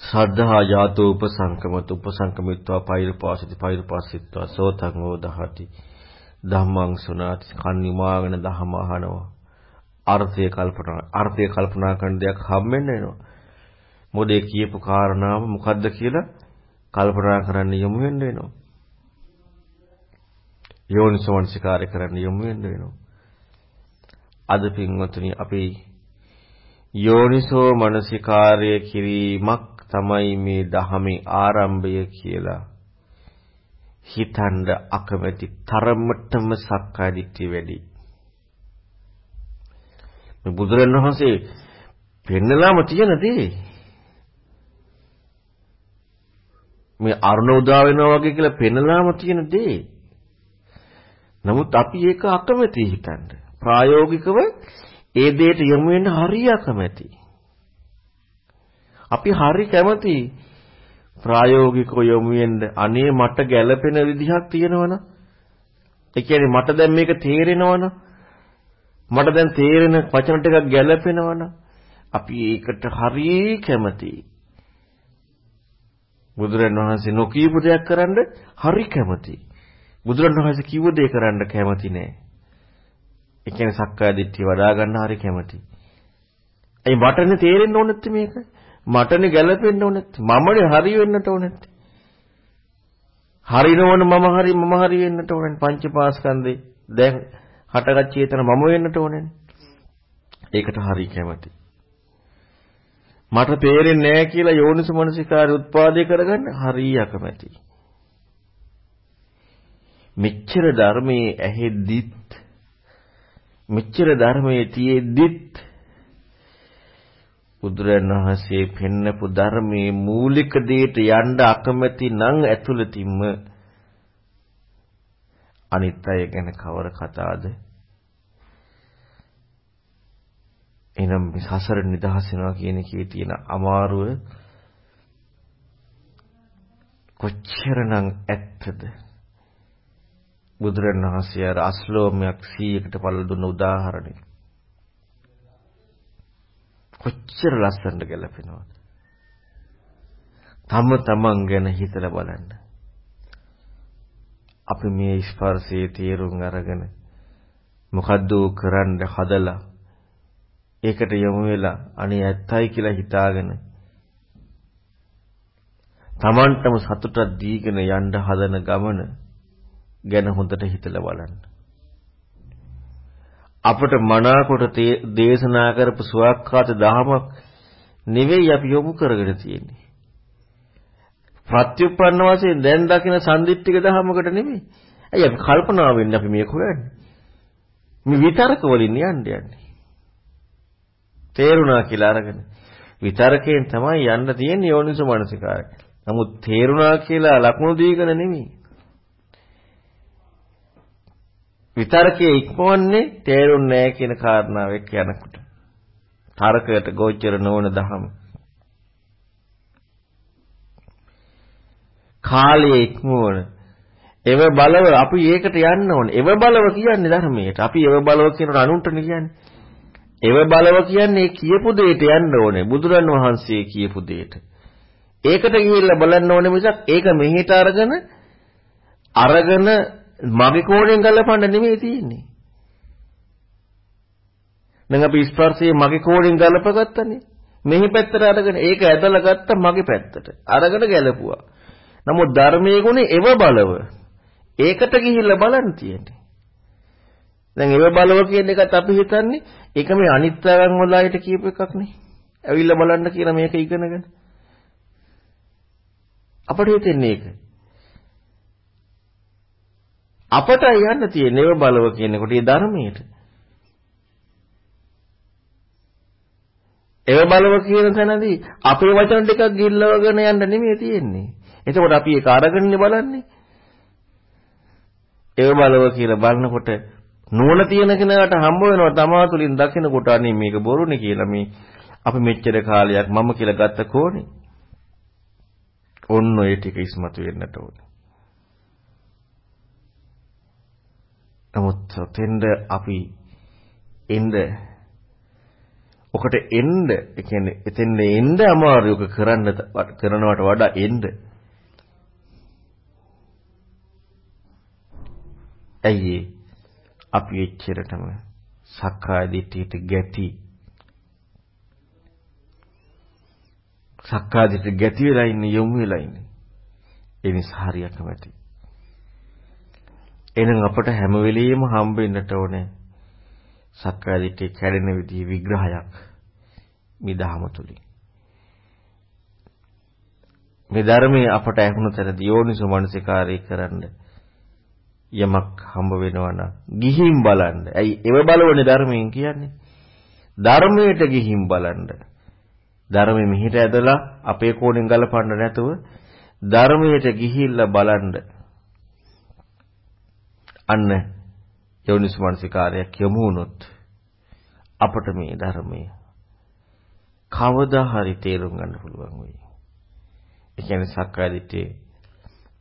සද්ධා ජාතෝ උපසංකමත උපසංකමිත්වා පෛරපාසිත පෛරපාසිත්වා සෝතං ඕදහති ධම්මං සුනාති කන්නිමාගෙන ධම්ම අහනවා අර්ථය කල්පනා අර්ථය කල්පනා කරන දෙයක් හම්බෙන්න වෙනවා. මොකද ඒ කියපු කාරණාව මොකද්ද කියලා කල්පනා කරන්න යමු වෙන්න වෙනවා. යෝනිසෝමනසිකාරය කරන්න යමු වෙන්න වෙනවා. අද පින්වතුනි අපි යෝනිසෝ මනසිකාර්ය කිරීමක් තමයි මේ දහමේ ආරම්භය කියලා හිතනද අකමැති තරමටම සක්කාය දිට්ඨිය වැඩි. මේ බුදුරණවහන්සේ පෙන්නලාම තියෙන දේ මේ අරුණ උදා වෙනවා වගේ කියලා පෙන්නලාම තියෙන දේ නමුත් අපි ඒක අකමැති හිතන්න ප්‍රායෝගිකව ඒ දෙයට යමු වෙන්න හරිය අකමැති අපි හරි කැමති ප්‍රායෝගිකව යොමු වෙන්න අනේ මට ගැළපෙන විදිහක් තියෙනවනම් ඒ කියන්නේ මට දැන් මේක තේරෙනවනම් මට දැන් තේරෙන වචන ටිකක් ගැළපෙනවනම් අපි ඒකට හරිය කැමතියි. බුදුරණවහන්සේ නොකියපු දෙයක් කරන්න හරි කැමතියි. බුදුරණවහන්සේ කිව්ව දේ කරන්න කැමති නෑ. ඒ කියන්නේ සක්කාය දිට්ඨිය වඩා ගන්න හරි කැමතියි. ඒ මටනේ තේරෙන්න ඕන නැත්තේ මේක. මටනේ ගැළපෙන්න ඕන නැත්තේ. මමනේ හරි වෙන්නට ඕන නැත්තේ. හරිනවන මම හරි මම හරි වෙන්නට ඕනේ පංචපාස්කන්ධේ. දැන් හටගත් චේතන මම වෙන්නට ඕනේනේ. ඒකට හරි කැමති. මට තේරෙන්නේ නැහැ කියලා යෝනිස මනසිකාරය උත්පාදේ කරගන්න හරි අකමැති. මෙච්චර ධර්මයේ ඇහෙද්දිත් මෙච්චර ධර්මයේ තියෙද්දිත් බුදුරණවහන්සේ පෙන්නපු ධර්මයේ මූලික දෙයට යන්න අකමැති නම් ඇතුළතින්ම අනිත් අය ගැන කවර කතාවද? එනම් මේ සසර නිදහස් වෙනවා කියන එකේ තියෙන අමාරුව කොච්චරනම් ඇත්තද? බුදුරණවහන්සේ අර අස්ලෝමයක් 100කට පළ දුන්න උදාහරණය. කොච්චර ලස්සනට ගැලපෙනවද? තම තමන් ගැන හිතලා බලන්න. අපි මේ ස්පර්ශයේ තේරුම් අරගෙන මොකද්ද කරන්න හදලා ඒකට යොමු වෙලා අනේ ඇත්තයි කියලා හිතාගෙන Tamanටම සතුටක් දීගෙන යන්න හදන ගමන ගැන හොඳට හිතලා බලන්න. අපට මනාකොට දේශනා කරපු සුවක්කාත දහමක් නෙවෙයි අපි යොමු කරගෙන තියෙන්නේ. ප්‍රත්‍යুৎপন্ন වශයෙන් දැන් දකින සම්දිත්තික දහමකට නෙමෙයි. ඇයි අපි කල්පනා වෙන්නේ අපි මේක හොයන්නේ? මේ විතරක වලින් යන්නේ යන්නේ. තේරුණා කියලා අරගෙන විතරකයෙන් තමයි යන්න තියෙන්නේ යෝනිසෝ මනසිකාරය. නමුත් තේරුණා කියලා ලකුණු දීගෙන නෙමෙයි. විතරකයේ ඉක්මවන්නේ තේරුන්නේ නැහැ කියන කාරණාව එක්ක යනකොට. තරකයට ගෝචර නොවන දහම. කාලයේ ඉක්මවන එව බලව අපි ඒකට යන්න ඕනේ. එව බලව කියන්නේ ධර්මයට. අපි එව බලව කියනට අනුන්ටනේ කියන්නේ. එව බලව කියන්නේ කියපු දෙයට යන්න ඕනේ. බුදුරන් වහන්සේ කියපු දෙයට. ඒකට ගිහිල්ලා බලන්න ඕනේ මිසක් ඒක මෙහෙට අරගෙන අරගෙන මගේ කෝණයෙන් ගලපන්න නෙමෙයි තියෙන්නේ. දැන් අපි ස්පර්ශයේ මගේ කෝණයෙන් ගලපගත්තනේ. මෙහි පැත්තට අරගෙන ඒක ඇදලා ගත්ත මගේ පැත්තට. අරගෙන ගැලපුවා. නමුත් ධර්මයේ ගුණේ එව බලව. ඒකට ගිහිල්ලා බලන්න තියෙන්නේ. දැන් එව බලව කියන එකත් අපි හිතන්නේ ඒක මේ අනිත්‍යයන් වලයිට කියපු එකක් නේ. ඇවිල්ලා බලන්න කියලා මේක ඉගෙනගෙන. අපිට හිතෙන්නේ ඒක. අපට යන්න තියෙන්නේ එව බලව කියනකොට ඒ ධර්මයට. එව බලව කියන තැනදී අපේ වචන ටිකක් ගිල්ලවගෙන යන්න නෙමෙයි තියෙන්නේ. එතකොට අපි ඒක අරගෙනනේ බලන්නේ. එව බලව කියලා බලනකොට නුවණ තියෙන කෙනාට හම්බ වෙනවා තමා තුළින් දකිනකොට අනේ මේක බොරුනේ කියලා මේ අපි මෙච්චර කාලයක් මම කියලා ගත්ත කෝනේ. ඔන්න ඔය ටික ඉස්මතු වෙන්නට ඕනේ. නමුත් තෙන්ද අපි එන්න ඔකට එන්න ඒ කියන්නේ එතෙන්ද එන්න අමාරුයක කරන්න කරනවට වඩා එන්න ඇයි අපි එච්චරටම සක්කාය දිට්ඨියට ගැටි සක්කාය දිට්ඨියට ගැටි වෙලා ඉන්නේ යොමු වෙලා ඉන්නේ. ඒ නිසා හරියට නැති එහෙනම් අපට හැම වෙලෙම හම්බ වෙන්නට ඕනේ සක්කාය දිට්ඨිය කැඩෙන විදිහ විග්‍රහයක් මේ ධහම තුලින්. මේ ධර්මයේ අපට ඇහුණු තැන දියෝනිසෝ මනසිකාරී කරන්න යමක් හම්බ වෙනවා නම් ගිහින් බලන්න. ඇයි එව බලවනේ ධර්මයෙන් කියන්නේ? ධර්මයට ගිහින් බලන්න. ධර්මෙ මෙහිට ඇදලා අපේ කෝණෙන් ගලපන්න නැතුව ධර්මයට ගිහිල්ලා බලන්න. අන්න යෝනිස්මනසිකාරයක් යොමු වුණොත් අපට මේ ධර්මය කවදා හරි තේරුම් ගන්න පුළුවන් වෙයි. ඒ කියන්නේ සක්කාය දිට්ඨිය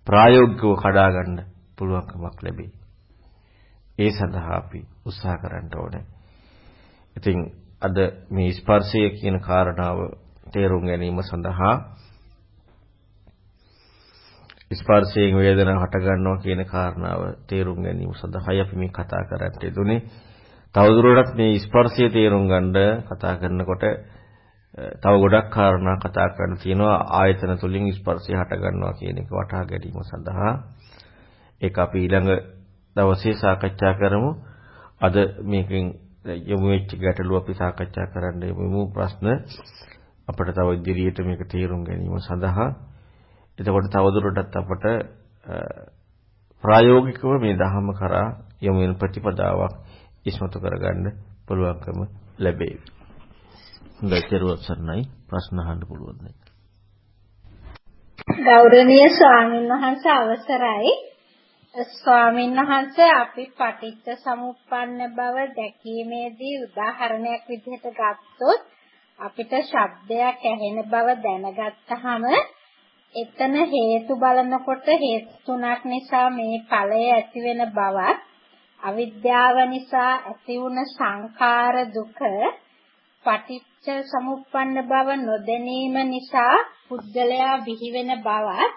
ප්‍රායෝගිකව කඩා ගන්න පුළුවන්කමක් ලැබෙයි. ඒ සඳහා අපි උත්සාහ කරන්න ඕනේ. ඉතින් අද මේ ස්පර්ශය කියන කාරණාව තේරුම් ගැනීම සඳහා ස්පර්ශයෙන් වේදනාව හට ගන්නවා කියන කාරණාව තේරුම් ගැනීම සඳහායි අපි මේ කතා කරන්න යෙදුනේ. තවදුරටත් මේ ස්පර්ශය තේරුම් ගන්න කතා කරනකොට තව ගොඩක් කාරණා කතා කරන්න තියෙනවා ආයතන තුලින් ස්පර්ශය හට ගන්නවා කියන එක වටහා ගැනීම සඳහා ඒක අපි ඊළඟ දවසේ සාකච්ඡා කරමු. අද මේකෙන් යොමු වෙච්ච ගැටලු අපි සාකච්ඡා කරන්න යමු ප්‍රශ්න අපිට තව ඉදිරියට මේක තේරුම් ගැනීම සඳහා එතකොට තවදුරටත් අපට ප්‍රායෝගිකව මේ ධහම කරා යොමු වෙන ප්‍රතිපදාවක් ඉස්මතු කරගන්න පුළුවන්කම ලැබේ. හොඳයි චරුවත් සර්ණයි ප්‍රශ්න අහන්න පුළුවන් නේ. ගෞරවනීය ස්වාමීන් වහන්සේ අවසරයි. ස්වාමීන් වහන්සේ අපි පටිච්ච සමුප්පන්න බව දැකීමේදී උදාහරණයක් විදිහට ගත්තොත් අපිට ශබ්දයක් ඇහෙන බව දැනගත්තාම එතන හේතු බලනකොට හේතු තුනක් නිසා මේ ඵලය ඇති වෙන බවත් අවිද්‍යාව නිසා ඇති වුණ සංඛාර දුක පටිච්ච සමුප්පන්න බව නොදැනීම නිසා පුද්ගලයා බිහි වෙන බවත්.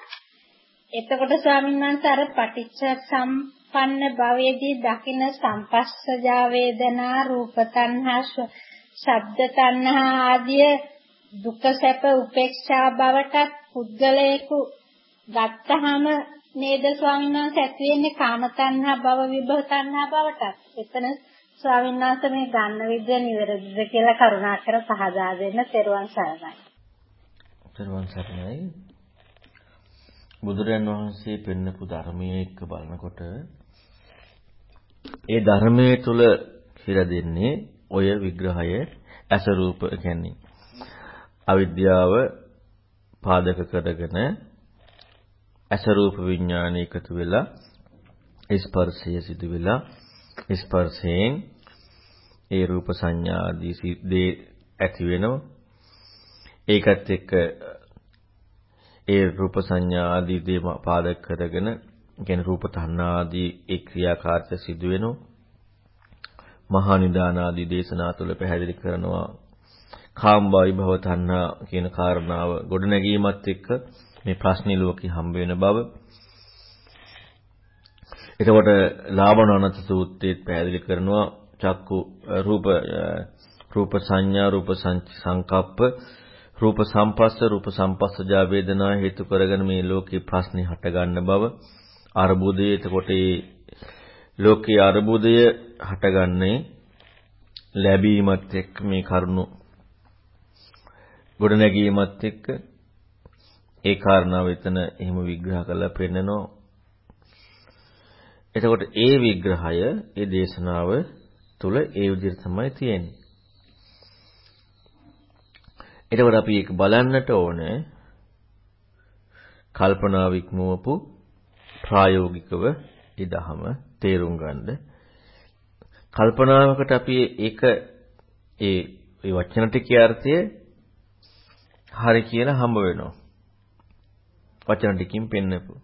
එතකොට ස්වාමීන් වහන්සේ අර පටිච්ච සම්පන්න භවයේදී දකින සංපස්සජා වේදනා රූප තණ්හා ශබ්ද තණ්හා ආදී දුක සැප උපේක්ෂා බවටත් පුද්ගලයෙකු ගත්තහම නේද ස්වාමීන් වහන්සේ ඇති වෙන්නේ කාම තණ්හා භව විභව තණ්හා බවටත්. එතන ස්වාමීන් වහන්සේ මේ ගන්න විදිය නිවැරදිද කියලා කරුණාකර පහදා දෙන්න තෙරුවන් සරණයි. තෙරුවන් සරණයි. බුදුරන් වහන්සේ පෙන්නපු ධර්මයේ එක්ක බලනකොට ඒ ධර්මයේ තුල හිර දෙන්නේ ඔය විග්‍රහය ඇස රූප කියන්නේ අවිද්‍යාව පාදක කරගෙන ඇස රූප විඥාන එකතු වෙලා ස්පර්ශය සිදු වෙලා ස්පර්ශයෙන් ඒ රූප සංඥා ආදී දේ ඇති වෙනවා. ඒකත් එක්ක ඒ රූප සංඥා ආදී දේ පාදක කරගෙන කියන්නේ රූප තණ්හා ආදී ඒ ක්‍රියාකාරීත්වය සිදු වෙනවා. මහා නිදාන ආදී දේශනා තුළ පැහැදිලි කරනවා කාම විභව තණ්හා කියන කාරණාව ගොඩනැගීමත් එක්ක මේ ප්‍රශ්නේ ලෝකේ හම්බ වෙන බව. එතකොට ලාභණවනත සූත්‍රයේත් පැහැදිලි කරනවා චක්කු රූප රූප සංඥා රූප සංකප්ප රූප සම්පස්ස රූප සම්පස්සජා වේදනා හේතු කරගෙන මේ ලෝකේ ප්‍රශ්නේ හට ගන්න බව අර්බුදය එතකොට මේ ලෝකයේ අර්බුදය හටගන්නේ ලැබීමත් එක්ක මේ කරුණු ගොඩනැගීමත් එක්ක ඒ කාරණාව එතන එහෙම විග්‍රහ කරලා පෙන්නනවා. එතකොට ඒ විග්‍රහය ඒ දේශනාව තුල ඒ විදිහට තමයි තියෙන්නේ. එතකොට අපි ඒක බලන්නට ඕනේ කල්පනා වික්මවපු ප්‍රායෝගිකව ඒ දහම තේරුම් ගන්න. කල්පනාවකට අපි ඒක ඒ ඒ වචන ටිකේ අර්ථය හරි කියලා හම්බ වෙනවා. වචන ටිකකින් පෙන්නපු.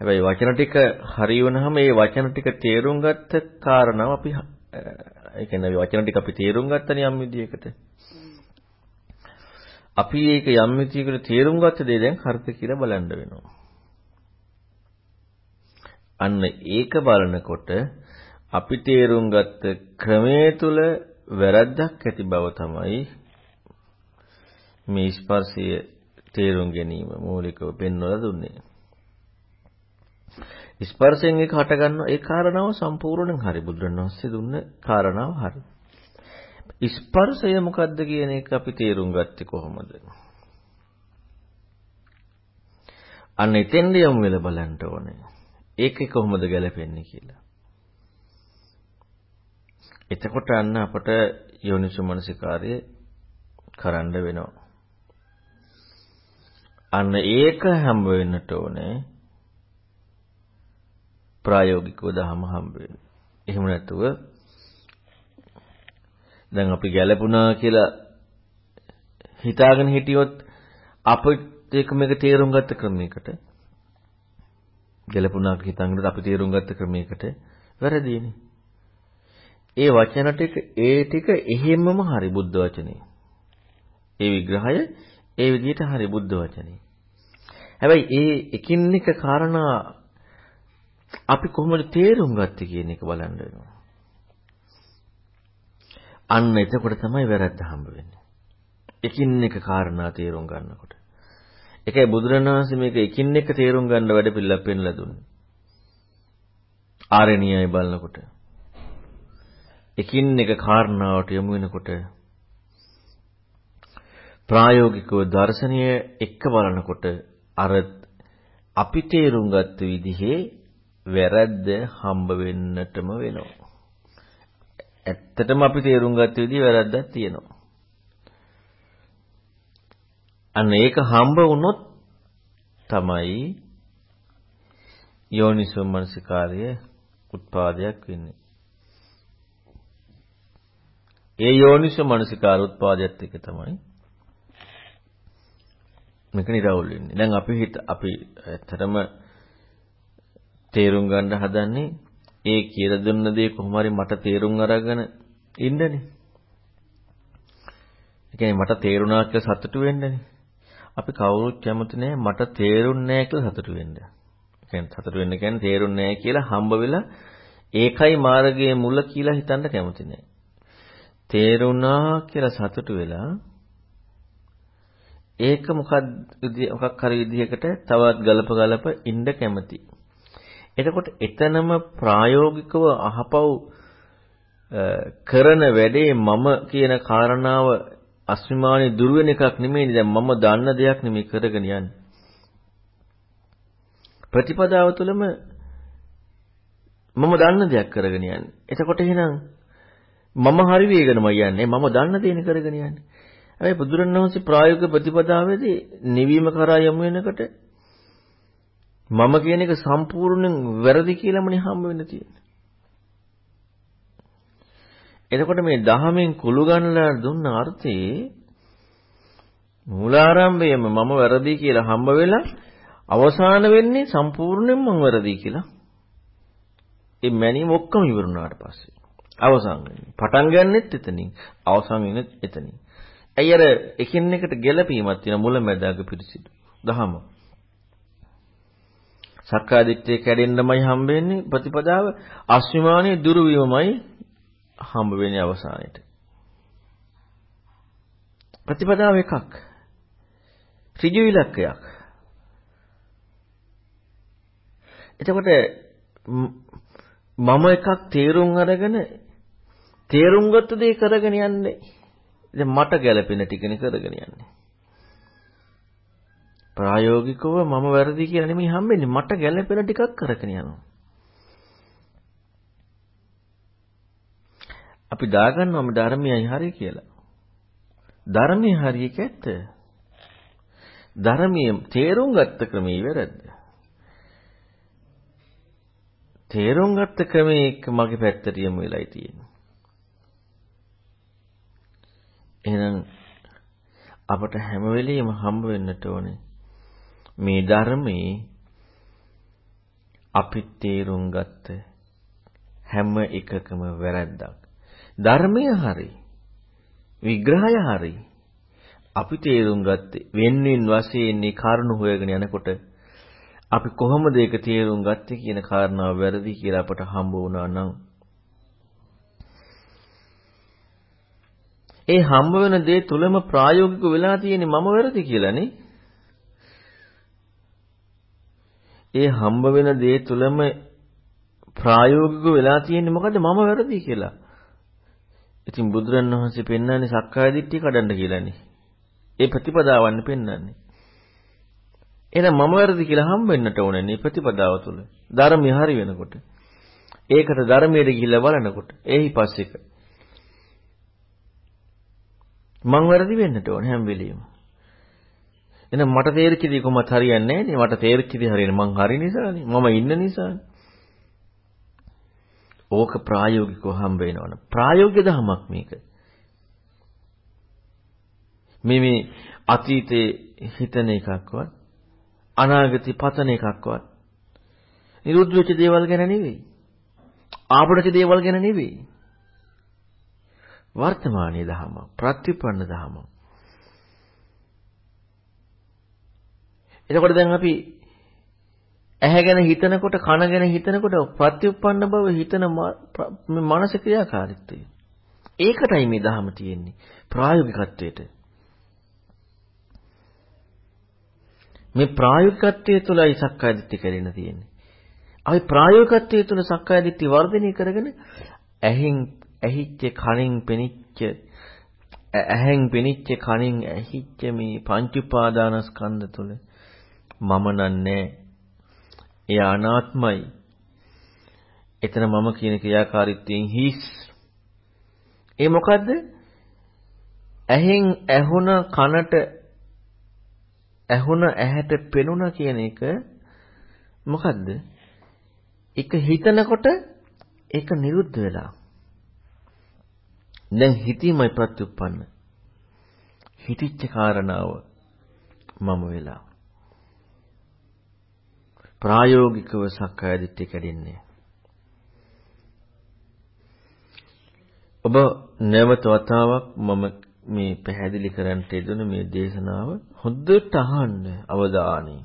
හැබැයි වචන ටික හරි වුණාම ඒ වචන ටික තේරුම් ගත්ත කාරණාව අපි ඒ කියන්නේ වචන ටික අපි තේරුම් ගත්තනේ යම් විදියකට. අපි ඒක යම් විදියකට තේරුම් ගත්ත දේ දැන් හරිද කියලා බලන්න වෙනවා. අන්න ඒක බලනකොට අපි තේරුම් ගත්ත ක්‍රමයේ තුල වැරද්දක් ඇති බව තමයි මේ ස්පර්ශය තේරුම් ගැනීම මූලිකව පෙන්වලා දුන්නේ. ස්පර්ශයෙන් එක හට ගන්න ඒ කාරණාව සම්පූර්ණයෙන් හරි බුදුරණවහන්සේ දුන්න කාරණාව හරි. ස්පර්ශය මොකද්ද කියන එක අපි තේරුම් ගත්තේ කොහොමද? අන්න එතෙන්ද යමු වෙලා බලන්න ඕනේ. ඒකේ කොහොමද ගැලපෙන්නේ කියලා. එතකොට අන්න අපට යෝනිසු මනසිකාර්ය කරන්න වෙනවා. අන්න ඒක හම්බ වෙන්නට ඕනේ. ප්‍රායෝගිකව දහම හම්බ වෙන්නේ. එහෙම නැතුව දැන් අපි ගැලපුණා කියලා හිතාගෙන හිටියොත් අපිට ඒක මේක තේරුම් ගත්ත ක්‍රමයකට ගැලපුණා හිතනකොට අපි තේරුම් ගත්ත ක්‍රමයකට වැරදීනේ. ඒ වචන ටික ඒ ටික එහෙම්මම හරි බුද්ධ වචනේ. ඒ විග්‍රහය ඒ විදිහට හරි බුද්ධ වචනේ. හැබැයි ඒ එකින් එක කාරණා අපි කොහොමද තේරුම් ගත්තේ කියන එක බලන්න වෙනවා. අන්න එතකොට තමයි වැරද්ද හම්බ වෙන්නේ. එකින් එක කාරණා තේරුම් ගන්නකොට. ඒකයි බුදුරණවහන්සේ මේක එකින් එක තේරුම් ගන්න වැඩ පිළිලක් පෙන්ලා දුන්නේ. ආරණ්‍යයයි බලනකොට. එකින් එක කාරණාවට යොමු වෙනකොට ප්‍රායෝගිකව දර්ශනීය එක්ක බලනකොට අර අපි තේරුම් ගත්ත විදිහේ වැරද්ද හම්බ වෙන්නටම වෙනවා. ඇත්තටම අපි තේරුම් ගත්ත විදිහේ වැරද්දක් තියෙනවා. අන්න ඒක හම්බ වුණොත් තමයි යෝනිසෝ මනසිකාර්ය උත්පාදයක් වෙන්නේ. ඒ යෝනිසෝ මනසිකාර උත්පාදයට එක තමයි මේක නිරවුල් වෙන්නේ. දැන් අපි හිත අපි ඇත්තටම තේරුම් ගන්න හදන්නේ ඒ කියලා දුන්න දේ කොහොම හරි මට තේරුම් අරගෙන ඉන්නනේ. ඒ කියන්නේ මට තේරුණා කියලා සතුටු වෙන්නනේ. අපි කවුරුත් කැමති නෑ මට තේරුන්නේ නෑ කියලා සතුටු වෙන්න. කියන්නේ සතුටු වෙන්න කියන්නේ තේරුන්නේ නෑ කියලා හම්බ වෙලා ඒකයි මාර්ගයේ මුල කියලා හිතන්න කැමති නෑ. තේරුණා කියලා සතුටු වෙලා ඒක මොකක් මොකක් හරි විදිහකට තවත් ගලප ගලප ඉන්න කැමති. එතකොට එතනම ප්‍රායෝගිකව අහපව් කරන වැඩේ මම කියන කාරණාව අස්මිමානේ දුර වෙන එකක් නෙමෙයි දැන් මම දන්න දෙයක් නෙමෙයි කරගෙන යන්නේ. ප්‍රතිපදාව තුළම මම දන්න දෙයක් කරගෙන යන්නේ. එතකොට එහෙනම් මම හරි වේගනමයි යන්නේ. මම දන්න දේනේ කරගෙන යන්නේ. හැබැයි බුදුරණවහන්සේ ප්‍රායෝගික ප්‍රතිපදාවේදී නිවීම කරා යමු වෙනකොට මම කියන එක සම්පූර්ණයෙන් වැරදි කියලාමනේ හම්බ වෙන්න තියෙන්නේ. එතකොට මේ දහමෙන් කුළු ගන්නලා දුන්න අර්ථේ මූලාරම්භයේම මම වැරදි කියලා හම්බ වෙලා අවසාන වෙන්නේ සම්පූර්ණයෙන්ම මම වැරදි කියලා. ඒ මැනීම ඔක්කොම ඉවරුණාට පස්සේ අවසන් වෙන්නේ. පටන් ගන්නෙත් එතනින්, අවසන් වෙන්නෙත් එතනින්. ඇයි අර එකින් එකට ගැළපීමක් තියෙන මුලැමැදාග පිරිසිදු. දහම. සක්කාදිට්ඨිය කැඩෙන්නමයි හම්බෙන්නේ ප්‍රතිපදාව අස්විමානයේ දුරු වීමමයි හම්බ වෙන්නේ අවසානයේට. ප්‍රතිපදාව එකක්. ඍජු ඉලක්කයක්. එතකොට මම එකක් තේරුම් අරගෙන තේරුම් ගත්ත දේ කරගෙන යන්නේ. දැන් මට ගැළපෙන ටිකනේ කරගෙන යන්නේ. ප්‍රායෝගිකව මම වැරදි කියලා නෙමෙයි හම්බෙන්නේ මට ගැළපෙන ටිකක් කරගෙන යනවා. අපි දාගන්නවම ධර්මයයි හරි කියලා. ධර්මයේ හරිය කැත්ත. ධර්මයේ තේරුම් ගත්ත ක්‍රමයේ වැරද්ද. තේරුම් ගත්ත ක්‍රමයේ මගේ පැත්තට යමු වෙලයි තියෙන්නේ. එහෙනම් අපට හැම වෙලෙම හම්බ වෙන්නට ඕනේ මේ ධර්මයේ අපි තේරුම් ගත්ත හැම එකකම වැරද්දක්. ධර්මය හරි. විග්‍රහය හරි. අපි තේරුම් ගත්තේ වෙන්වෙන් වශයෙන් මේ කරුණු හොයගෙන යනකොට අපි කොහොමද ඒක තේරුම් ගත්තේ කියන කාරණාව වැරදි කියලා අපට හම්බ වුණා නම් ඒ හම්බ වෙන දේ තුලම ප්‍රායෝගික වෙලා තියෙන්නේ මම වැරදි කියලානේ. ඒ හම්බ වෙන දේ තුලම ප්‍රායෝගික වෙලා තියෙන්නේ මොකද මම වැරදි කියලා. ඉතින් බුදුරන් වහන්සේ පෙන්වන්නේ සක්කාය දිට්ඨිය කඩන්න කියලානේ. ඒ ප්‍රතිපදාවන්නේ පෙන්වන්නේ. එහෙනම් මම වැරදි කියලා හම්බ වෙන්නට ඕනේ මේ ප්‍රතිපදාව තුළ. ධර්මය හරි වෙනකොට. ඒකට ධර්මයට ගිහිල්ලා බලනකොට එහි පස්සෙක මං වැරදි වෙන්නට ඕනේ හැම වෙලෙම. එහෙනම් මට තේරිච්ච දේ කොහොමත් හරියන්නේ නැහැ නේ. මට තේරිච්ච දේ හරියන්නේ මං හරි නිසානේ. මම ඉන්න නිසානේ. ඕක ප්‍රායෝගිකව හම්බ වෙනවනේ. ප්‍රායෝගික ධමයක් මේක. මේ මේ අතීතේ හිතන එකක්වත් අනාගතේ පතන එකක්වත් නිරුද්ධ වෙච්ච දේවල් ගැන නෙවෙයි. ආපඩච්ච දේවල් ගැන නෙවෙයි. වර්තමානයේ ධහම ප්‍රතිපන්න ධහම. එතකොට දැන් අපි ඇහැ ගැන හිතනකොට කන ගැන හිතනකොට ප්‍රතිඋප්පන්න බව හිතන මනස ක්‍රියාකාරීත්වය. ඒකටයි මේ ධහම තියෙන්නේ ප්‍රායෝගිකත්වයට. මේ ප්‍රායෝගිකත්වයේ තුලයි සක්කාය දිට්ඨිය කැඩෙන්න තියෙන්නේ. අපි ප්‍රායෝගිකත්වයේ තුල සක්කාය දිට්ඨිය වර්ධනය කරගෙන ඇහෙන් ඇහිච්ච කණෙන් පෙනිච්ච ඇහෙන් පෙනිච්ච කණෙන් ඇහිච්ච මේ පංච උපාදානස්කන්ධ තුල මම නන්නේ. එය අනාත්මයි. එතන මම කියන ක්‍රියාකාරීත්වයෙන් හිස්. ඒ මොකද්ද? ඇහෙන් ඇහුණ කනට ඇහුණ ඇහැට පෙනුණ කියන එක මොකද්ද? එක හිතනකොට ඒක නිරුද්ධ වෙලා දැන් හිතීමයි ප්‍රත්‍යুৎපන්න. හිතිච්ච කාරණාව මම වෙලා. ප්‍රායෝගිකව සක්කාය දිට්ඨිය කැඩෙන්නේ. ඔබ නැවත වතාවක් මම මේ පැහැදිලි කරන්නට යෙදුන මේ දේශනාව හොඳට අහන්න අවධානයෙන්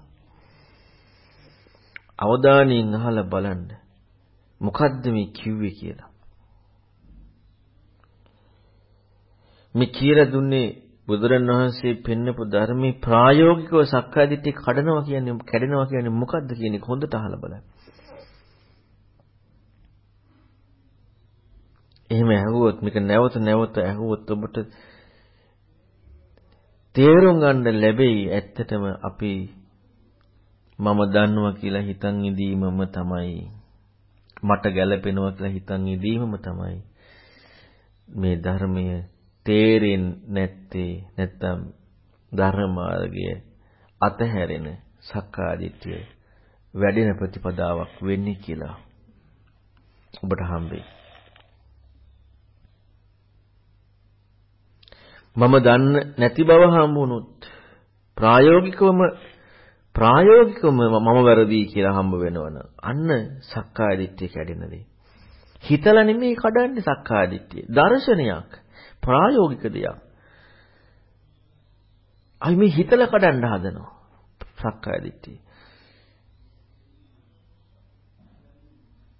අවධානයෙන් අහලා බලන්න මොකද්ද මේ කිව්වේ කියලා මේ කියලා දුන්නේ බුදුරණවහන්සේ පෙන්නපු ධර්මයේ ප්‍රායෝගිකව සක්කායදිට්ඨිය කඩනවා කියන්නේ කැඩෙනවා කියන්නේ මොකද්ද කියන එක හොඳට අහලා බලන්න. එහෙම ඇහුවොත් මේක නැවත නැවත ඇහුවොත් ඔබට තේරුම් ගන්න ලැබෙයි ඇත්තටම අපි මම දන්නවා කියලා හිතන් ඉදීමම තමයි මට ගැළපෙනවා කියලා හිතන් ඉදීමම තමයි මේ ධර්මය තේරෙන්නේ නැත්තේ නැත්තම් ධර්ම මාර්ගය අතහැරෙන සක්කාදිට්ඨිය වැඩෙන ප්‍රතිපදාවක් වෙන්නේ කියලා ඔබට හම්බෙයි. මම දන්න නැති බව හම්බුනොත් ප්‍රායෝගිකවම ප්‍රායෝගිකවම මම වැරදි කියලා හම්බ වෙනවනම් අන්න සක්කාය දිට්ඨිය කැඩෙන දේ. හිතලා නෙමෙයි කඩන්නේ සක්කාය දිට්ඨිය. දර්ශනයක් ප්‍රායෝගික දෙයක්. අයි මේ හිතලා කඩන්න හදනවා. සක්කාය දිට්ඨිය.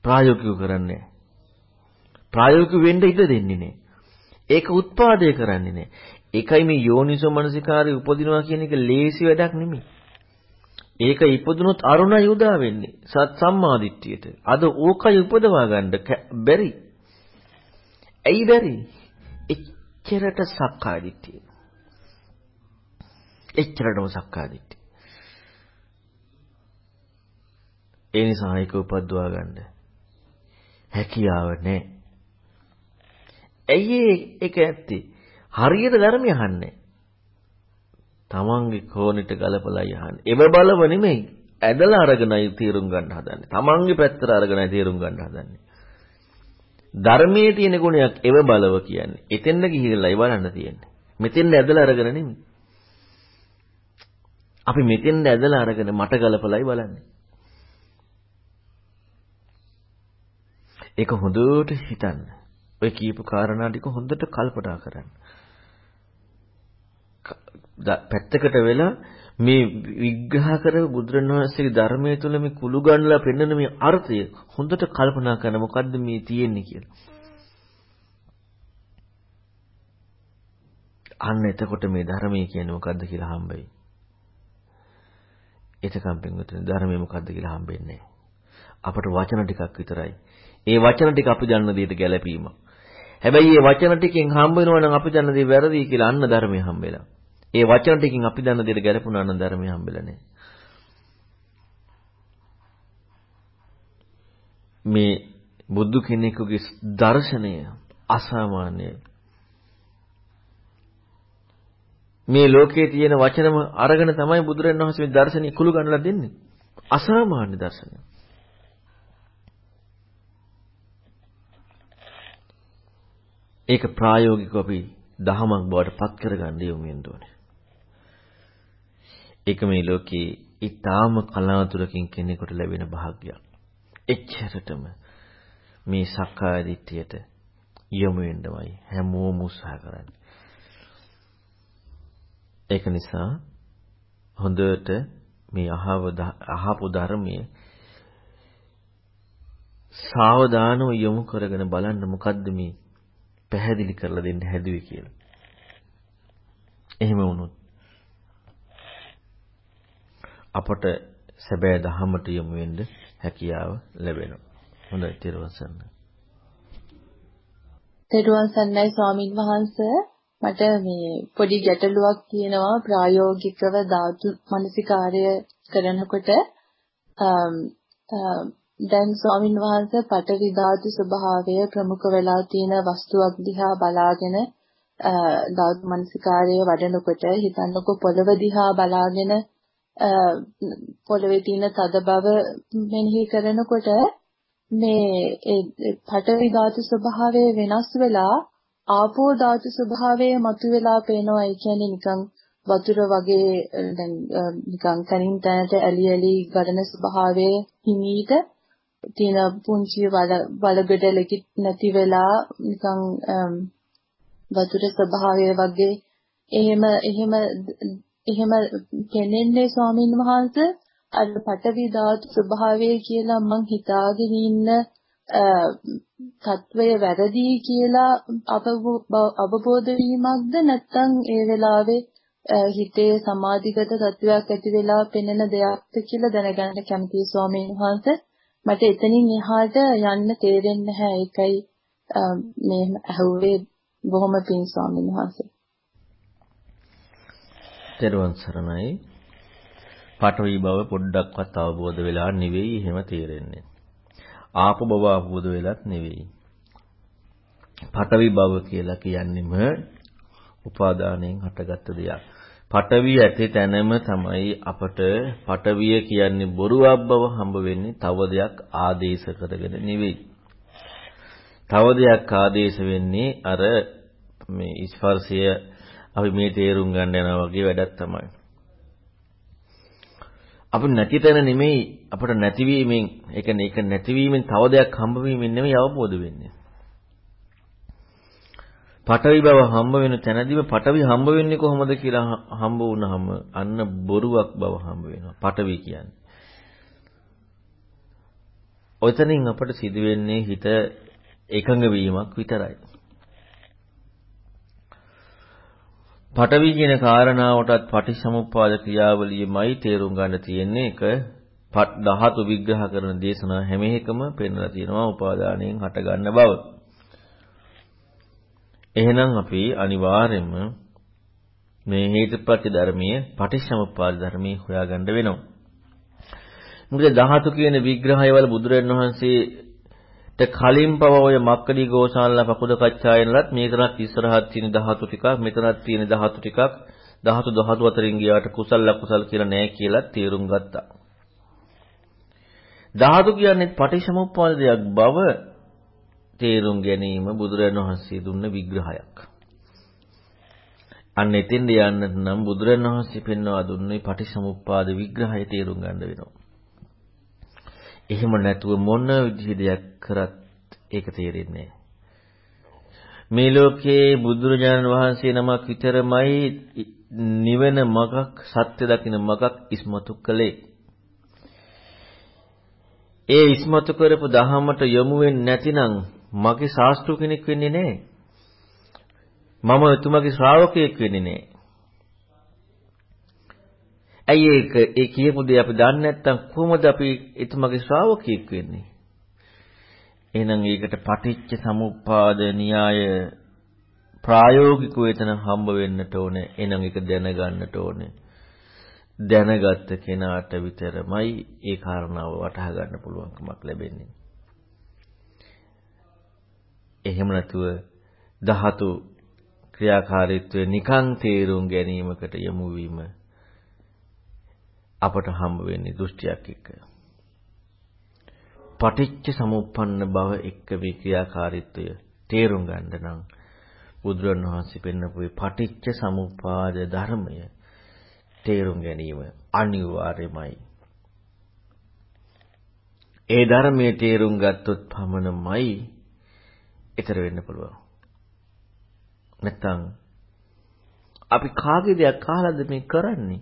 ප්‍රායෝගිකව කරන්නේ ප්‍රායෝගික වෙන්න ඉඩ දෙන්නේ නැහැ. ඒක උත්පාදේ කරන්නේ නැහැ. ඒකයි මේ යෝනිසෝ මනසිකාරය උපදිනවා කියන එක ලේසි වැඩක් නෙමෙයි. ඒක ඉපදුනොත් අරුණයි උදා වෙන්නේ. සත් සම්මාදිට්ඨියට. අද ඕකයි උපදවා ගන්න බැරි. ඇයි බැරි? එච්චරට සක්කාය දිට්ඨිය. එච්චරටම සක්කාය දිට්ඨිය. ඒ නිසා ඒක උපද්දවා ගන්න හැකියාව නැහැ. ඇයි ඒක ඇත්තේ? හරියට ධර්මය අහන්නේ. තමන්ගේ කෝණෙට ගලපලා යහන්නේ. එව බලව නෙමෙයි. ඇදලා අරගෙනයි තීරුම් ගන්න හදන්නේ. තමන්ගේ පැත්තට අරගෙනයි තීරුම් ගන්න හදන්නේ. ධර්මයේ තියෙන ගුණයක් එව බලව කියන්නේ. එතෙන්ද ගිහිල්ලායි බලන්න තියෙන්නේ. මෙතෙන්ද ඇදලා අරගෙන නෙමෙයි. අපි මෙතෙන්ද ඇදලා අරගෙන මට ගලපලායි බලන්නේ. ඒක හොඳට හිතන්න. ඔය කියපු කාරණා ටික හොඳට කල්පනා කරන්න. පැත්තකට වෙලා මේ විග්‍රහ කරපු බුදුරණවහන්සේගේ ධර්මයේ තුල මේ කුළු ගන්නලා පෙන්වන මේ අර්ථය හොඳට කල්පනා කරන මොකද්ද මේ තියෙන්නේ කියලා. අන්න එතකොට මේ ධර්මයේ කියන්නේ මොකද්ද කියලා හම්බෙයි. එතකම් පින්වතුනි ධර්මයේ මොකද්ද කියලා හම්බෙන්නේ අපට වචන ටිකක් විතරයි. ඒ වචන ටික අපි දන්න දෙයට ගැළපීම. හැබැයි මේ වචන ටිකෙන් හම්බ වෙනවා නම් අපි දන්න දේ වැරදි කියලා අන්න ධර්මයේ හම්බෙලා. ඒ වචන ටිකෙන් අපි දන්න දේට ගැලපුණා නම් ධර්මය හම්බෙලා නැහැ. මේ බුදු කෙනෙකුගේ දර්ශනය අසාමාන්‍යයි. මේ ලෝකයේ තියෙන වචනම අරගෙන තමයි බුදුරණවහන්සේ මේ දර්ශනය කුළු ගන්නලා දෙන්නේ. අසාමාන්‍ය දර්ශනය. ඒක ප්‍රායෝගිකව අපි දහමක් බවට පත් කරගන්න යොමු වෙන්න ඕනේ. ඒක මේ ලෝකේ ඊටාම කලාතුරකින් කෙනෙකුට ලැබෙන භාග්යක්. එච්චරටම මේ සක්කාය දිට්ඨියට යොමු වෙන්නමයි හැමෝම උත්සාහ කරන්නේ. ඒක නිසා හොඳට මේ අහව අහපු ධර්මයේ සාවධානව යොමු කරගෙන බලන්න මොකද්ද මේ පැහැදිලි කරලා දෙන්න හැදුවේ කියලා. එහෙම වුණොත් අපට සැබෑ දහමට යොමු වෙන්න හැකියාව ලැබෙනවා. හොඳයි ත්‍රිවන් සන්න. ත්‍රිවන් සන්නයි ස්වාමින් වහන්සේ මට මේ පොඩි ගැටලුවක් තියෙනවා ප්‍රායෝගිකව ධාතු මනසිකාර්ය කරනකොට දැන් ස්වාමින් වහන්සේ පඨවි ධාතු ස්වභාවය ප්‍රමුඛ වෙලා තියෙන වස්තුවක් දිහා බලාගෙන ධාතු මනසිකාර්ය වඩනකොට හිතන්නකො පොළව දිහා බලාගෙන පොළවේ තියෙන තද බව මෙනෙහි කරනකොට මේ පඨවි ධාතු ස්වභාවය වෙනස් වෙලා ආපෝ ධාතු ස්වභාවය මතුවලා පේනවා. ඒ කියන්නේ නිකන් වතුර වගේ දැන් නිකන් තනින් තනට ඇලි ඇලි ගලන ස්වභාවයේ හිමීට තියෙන පුංචි වලගඩ ලෙකිට නැති වෙලා නිකන් වතුර ස්වභාවය වගේ එහෙම එහෙම එහෙම පෙනෙන්නේ ස්වාමින් වහන්සේ? අර පටවි ධාතු ස්වභාවය කියලා මං හිතාගෙන ඉන්න තත්වය වැරදි කියලා අවබෝධ වීමක්ද නැත්නම් ඒ වෙලාවේ හිතේ සමාධිගත තත්වයක් ඇති වෙලා පෙනෙන දෙයක්ද කියලා දැනගන්න කැමතියි ස්වාමීන් වහන්සේ. මට එතනින් එහාට යන්න තේරෙන්නේ නැහැ. ඒකයි මේ ඇහුවේ බොහොම පිං ස්වාමීන් වහන්සේ. තෙරුවන් සරණයි. පටවි බව පොඩ්ඩක්වත් අවබෝධ වෙලා නෙවෙයි එහෙම තේරෙන්නේ. ආප බව අවබෝධ වෙලත් නෙවෙයි. පටවි බව කියලා කියන්නේම උපාදානයෙන් හටගත්තු දෙයක්. පටවිය ඇති තැනම තමයි අපට පටවිය කියන්නේ බොරුවක් බව හම්බ වෙන්නේ තව දෙයක් ආදේශ කරගෙන නෙවෙයි. තව දෙයක් ආදේශ වෙන්නේ අර මේ ස්පර්ශය අපි මේ තේරුම් ගන්න යනවා වගේ වැඩක් තමයි. අපි නැති තැන නෙමෙයි අපට නැතිවීමෙන් ඒ කියන්නේ ඒක නැතිවීමෙන් තව දෙයක් හම්බ වීමෙන් නෙමෙයි අවබෝධ වෙන්නේ. පටවි බව හම්බ වෙන තැනදීම පටවි හම්බ වෙන්නේ කොහොමද කියලා හම්බ වුණාම අන්න බොරුවක් බව හම්බ වෙනවා. පටවි කියන්නේ. ඔතනින් අපට සිදුවෙන්නේ හිත එකඟ වීමක් විතරයි. පටවි කියන කාරණාවටත් පටිච්චසමුප්පාද ක්‍රියාවලියමයි තේරුම් ගන්න තියෙන්නේ ඒක ධාතු විග්‍රහ කරන දේශනා හැම එකම පෙන්වලා තියෙනවා උපාදානයෙන් හට ගන්න බව. එහෙනම් අපි අනිවාර්යයෙන්ම මේ හේතුප්‍රත්‍ය ධර්මයේ පටිච්චසමුප්පාද ධර්මයේ හොයාගන්න වෙනවා. මොකද ධාතු කියන විග්‍රහයවල බුදුරජාණන් වහන්සේට කලින් පව ඔය මක්කඩි ගෝසාල්ලා පකුද කච්චායනලත් මේකනත් ඉස්සරහත් තියෙන ධාතු ටිකක් මෙතනත් තියෙන ධාතු ටිකක් ධාතු ධාතු අතරින් ගියාට කුසල ලකුසල් කියලා නෑ කියලා තේරුම් ගත්තා. ධාතු කියන්නේ පටිච්චසමුප්පාද දෙයක් බව තේරුම් ගැනීම බුදුරජාණන් වහන්සේ දුන්න විග්‍රහයක්. අන්න එතෙන්ද යන්න නම් බුදුරජාණන් වහන්සේ පෙන්වා දුන්නේ පටිසමුප්පාද විග්‍රහය තේරුම් ගන්න වෙනවා. එහෙම නැතුව මොන විදිහ දෙයක් කරත් ඒක තේරෙන්නේ මේ ලෝකයේ බුදුරජාණන් වහන්සේ නමක් විතරමයි නිවන මගක් සත්‍ය දකින මගක් ඉස්මතු කළේ. ඒ ඉස්මතු කරපු දහමට යොමු වෙන්නේ නැතිනම් මගේ ශාස්ත්‍රු කෙනෙක් වෙන්නේ නැහැ. මම එතුමගේ ශ්‍රාවකයෙක් වෙන්නේ නැහැ. ඇයි ඒක ඒ කියපු දේ අපි දන්නේ නැත්නම් කොහොමද අපි එතුමගේ ශ්‍රාවකයෙක් වෙන්නේ? එහෙනම් ඒකට පටිච්ච සමුප්පාද න්‍යාය ප්‍රායෝගිකව එතන හම්බ වෙන්නට ඕනේ. එහෙනම් ඒක දැනගන්නට ඕනේ. දැනගත්ත කෙනාට විතරමයි ඒ කාරණාව වටහා ගන්න පුළුවන්කමක් ලැබෙන්නේ. එහෙම නැතුව ධාතු ක්‍රියාකාරීත්වය නිකං තේරුම් ගැනීමකට යොමු වීම අපට හම්බ වෙන්නේ දෘෂ්ටියක් එක්ක. පටිච්ච සමුප්පන්න බව එක්ක මේ ක්‍රියාකාරීත්වය තේරුම් ගන්න නම් බුදුරණවහන්සේ පෙන්නපු පටිච්ච සමුප්පාද ධර්මය තේරුම් ගැනීම අනිවාර්යමයි. ඒ ධර්මයේ තේරුම් ගත්තොත් පමණමයි ඊතර වෙන්න පුළුවන්. නැත්තම් අපි කාගේ දෙයක් අහලාද මේ කරන්නේ?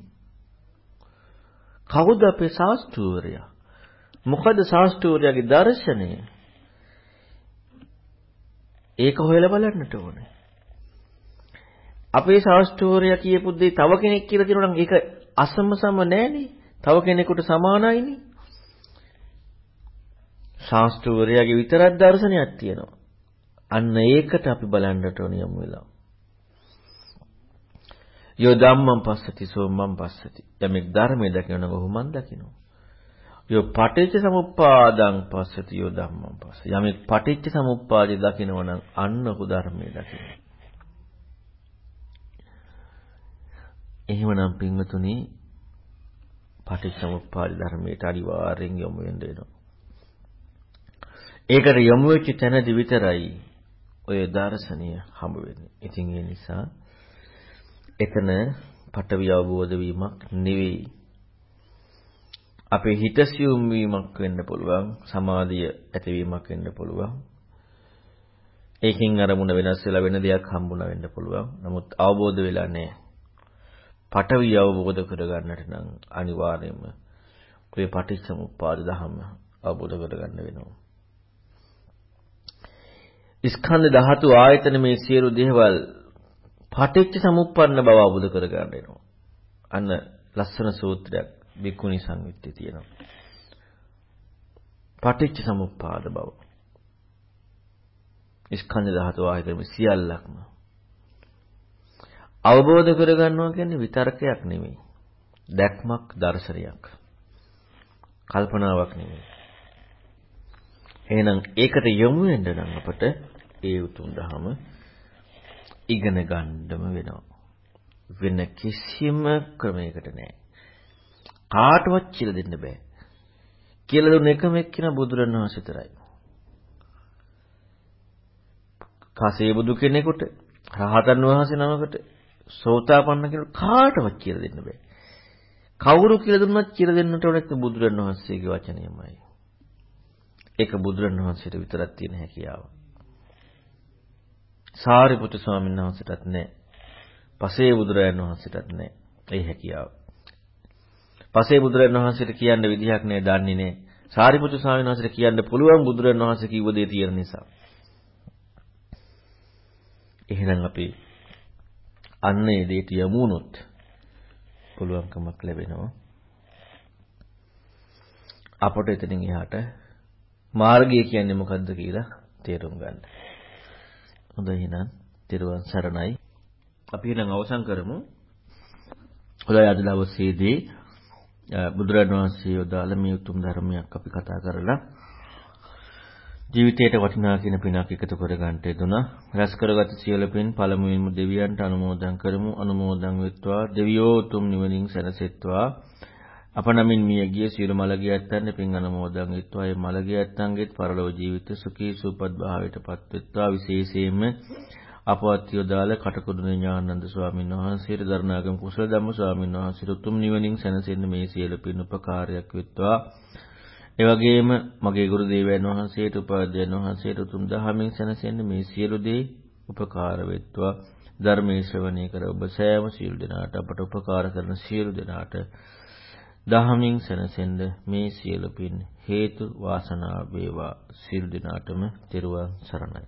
කවුද අපේ ශාස්ත්‍රූවරයා? මොකද ශාස්ත්‍රූවරයාගේ දර්ශනය? ඒක හොයලා බලන්නට ඕනේ. අපේ ශාස්ත්‍රූවරයා කියපු දේ තව කෙනෙක් කියලා දෙනවා නම් ඒක අසමසම නෑනේ. තව කෙනෙකුට සමානයිනේ. ශාස්ත්‍රූවරයාගේ විතරක් දර්ශනයක් තියෙනවා. අන්න ඒකට අපි බලන්නට ඕන යමු වෙලා. යෝ ධම්මං පස්සති සෝ මං පස්සති. යමෙක් ධර්මයේ දකිනවා නම් ඔහු මං දකිනවා. යෝ පටිච්ච සමුප්පාදං පස්සති යෝ ධම්මං පස්ස. යමෙක් පටිච්ච සමුප්පාදේ දකිනවා නම් අන්න ඔහු ධර්මයේ දකිනවා. එහෙමනම් පින්වතුනි පටිච්ච සමුප්පාද ධර්මයට අනිවාර්යෙන් යොමු වෙන්න වෙනවා. ඒකට යොමු වෙච්ච තැනදි විතරයි ඔය දර්ශනීය හම්බ වෙන්නේ. ඉතින් ඒ නිසා එතන පටවිය අවබෝධ වීමක් නෙවෙයි. අපේ හිතසියුම් වීමක් වෙන්න පුළුවන්, සමාධිය ඇතිවීමක් වෙන්න පුළුවන්. ඒකෙන් අරමුණ වෙනස් වෙලා වෙන දෙයක් හම්බුණා වෙන්න පුළුවන්. නමුත් අවබෝධ වෙලා නැහැ. පටවිය අවබෝධ කරගන්නට නම් අනිවාර්යයෙන්ම ඔය පටිච්චසමුප්පාද ධර්ම අවබෝධ කරගන්න වෙනවා. ස්කන්ධ ධාතු ආයතන මේ සියලු දේවල් පටිච්ච සමුප්පන්න බව අවබෝධ කරගන්න වෙනවා. අන්න ලස්සන සූත්‍රයක් බිකුණි සංයුත්තේ තියෙනවා. පටිච්ච සමුප්පාද බව. ස්කන්ධ ධාතු ආයතන සියල්ලක්ම අවබෝධ කරගන්නවා කියන්නේ විතර්කයක් නෙමෙයි. දැක්මක් දර්ශනයක්. කල්පනාවක් නෙමෙයි. එහෙනම් ඒකට යොමු වෙන්න නම් අපට ඒ උතුම් ධහම ඉගෙන ගන්නම වෙනවා. වෙන කිසිම ක්‍රමයකට නෑ. කාටවත් කියලා දෙන්න බෑ. කියලා දුන්න එකම එක්කිනා බුදුරණවහන්සේ විතරයි. කසේ බුදු කෙනෙකුට රහතන් වහන්සේ නමකට සෝතාපන්න කෙනෙකුට කාටවත් කියලා දෙන්න බෑ. කවුරු කියලා දුන්නත් කියලා දෙන්නට ඕනේ බුදුරණවහන්සේගේ වචනයමයි. ඒක බුදුරණවහන්සේට විතරක් තියෙන හැකියාව. සාරිපුත්‍ර ස්වාමීන් වහන්සේටත් නැහැ. පසේ බුදුරජාණන් වහන්සේටත් නැහැ. ඒ හැකියාව. පසේ බුදුරජාණන් වහන්සේට කියන්න විදිහක් නැහැ, දන්නේ නැහැ. සාරිපුත්‍ර ස්වාමීන් වහන්සේට කියන්න පුළුවන් බුදුරජාණන් වහන්සේ කිව්ව දේ තියෙන නිසා. එහෙනම් අපි අන්න ඒ දෙයට යමු වුණොත් පුළුවන්කමක් ලැබෙනවා. අපට එතනින් එහාට මාර්ගය කියන්නේ මොකද්ද කියලා තේරුම් ගන්න. හොඳයි එහෙනම් තිරුවන් සරණයි. අපි එහෙනම් අවසන් කරමු. හොඳයි අද දවසේදී බුදුරජාණන් වහන්සේ යොදාළ මේ උතුම් ධර්මයක් අපි කතා කරලා ජීවිතයට වටිනා කියන පිනක් එකතු කරගන්නට යෙදුණා. රැස් කරගත් සියලු පින් පළමුවෙන්ම දෙවියන්ට අනුමෝදන් කරමු. අනුමෝදන් වෙත්වා දෙවියෝ උතුම් නිවනින් සැනසෙත්වා. අප නමින් මිය ගිය සියලු මළගිය ඇත්තන්ට පින් අනුමෝදන් වෙත්වා. ඒ මළගිය ඇත්තන්ගේත් පරලෝක ජීවිත සුඛී සුවපත් භාවයටපත් වෙත්වා. විශේෂයෙන්ම අපවත් යොදාල කටකුරුණ ඥානන්ද ස්වාමීන් වහන්සේට දරණාගම කුසල ධම්ම ස්වාමීන් වහන්සේට උතුම් නිවනින් සැනසෙන්න මේ සියලු පින් උපකාරයක් වෙත්වා. ඒ වගේම මගේ ගුරු දේවයන් වහන්සේට උපාධ්‍යයන් වහන්සේට උතුම් දහමින් සැනසෙන්න මේ සියලු දේ උපකාර වෙත්වා. ධර්මයේ ශ්‍රවණය කර ඔබ සෑම සියලු දෙනාට අපට උපකාර කරන සියලු දෙනාට දහමින් සැනසෙන්න මේ සියලු පින් හේතු වාසනා වේවා. සියලු දෙනාටම තෙරුවන් සරණයි.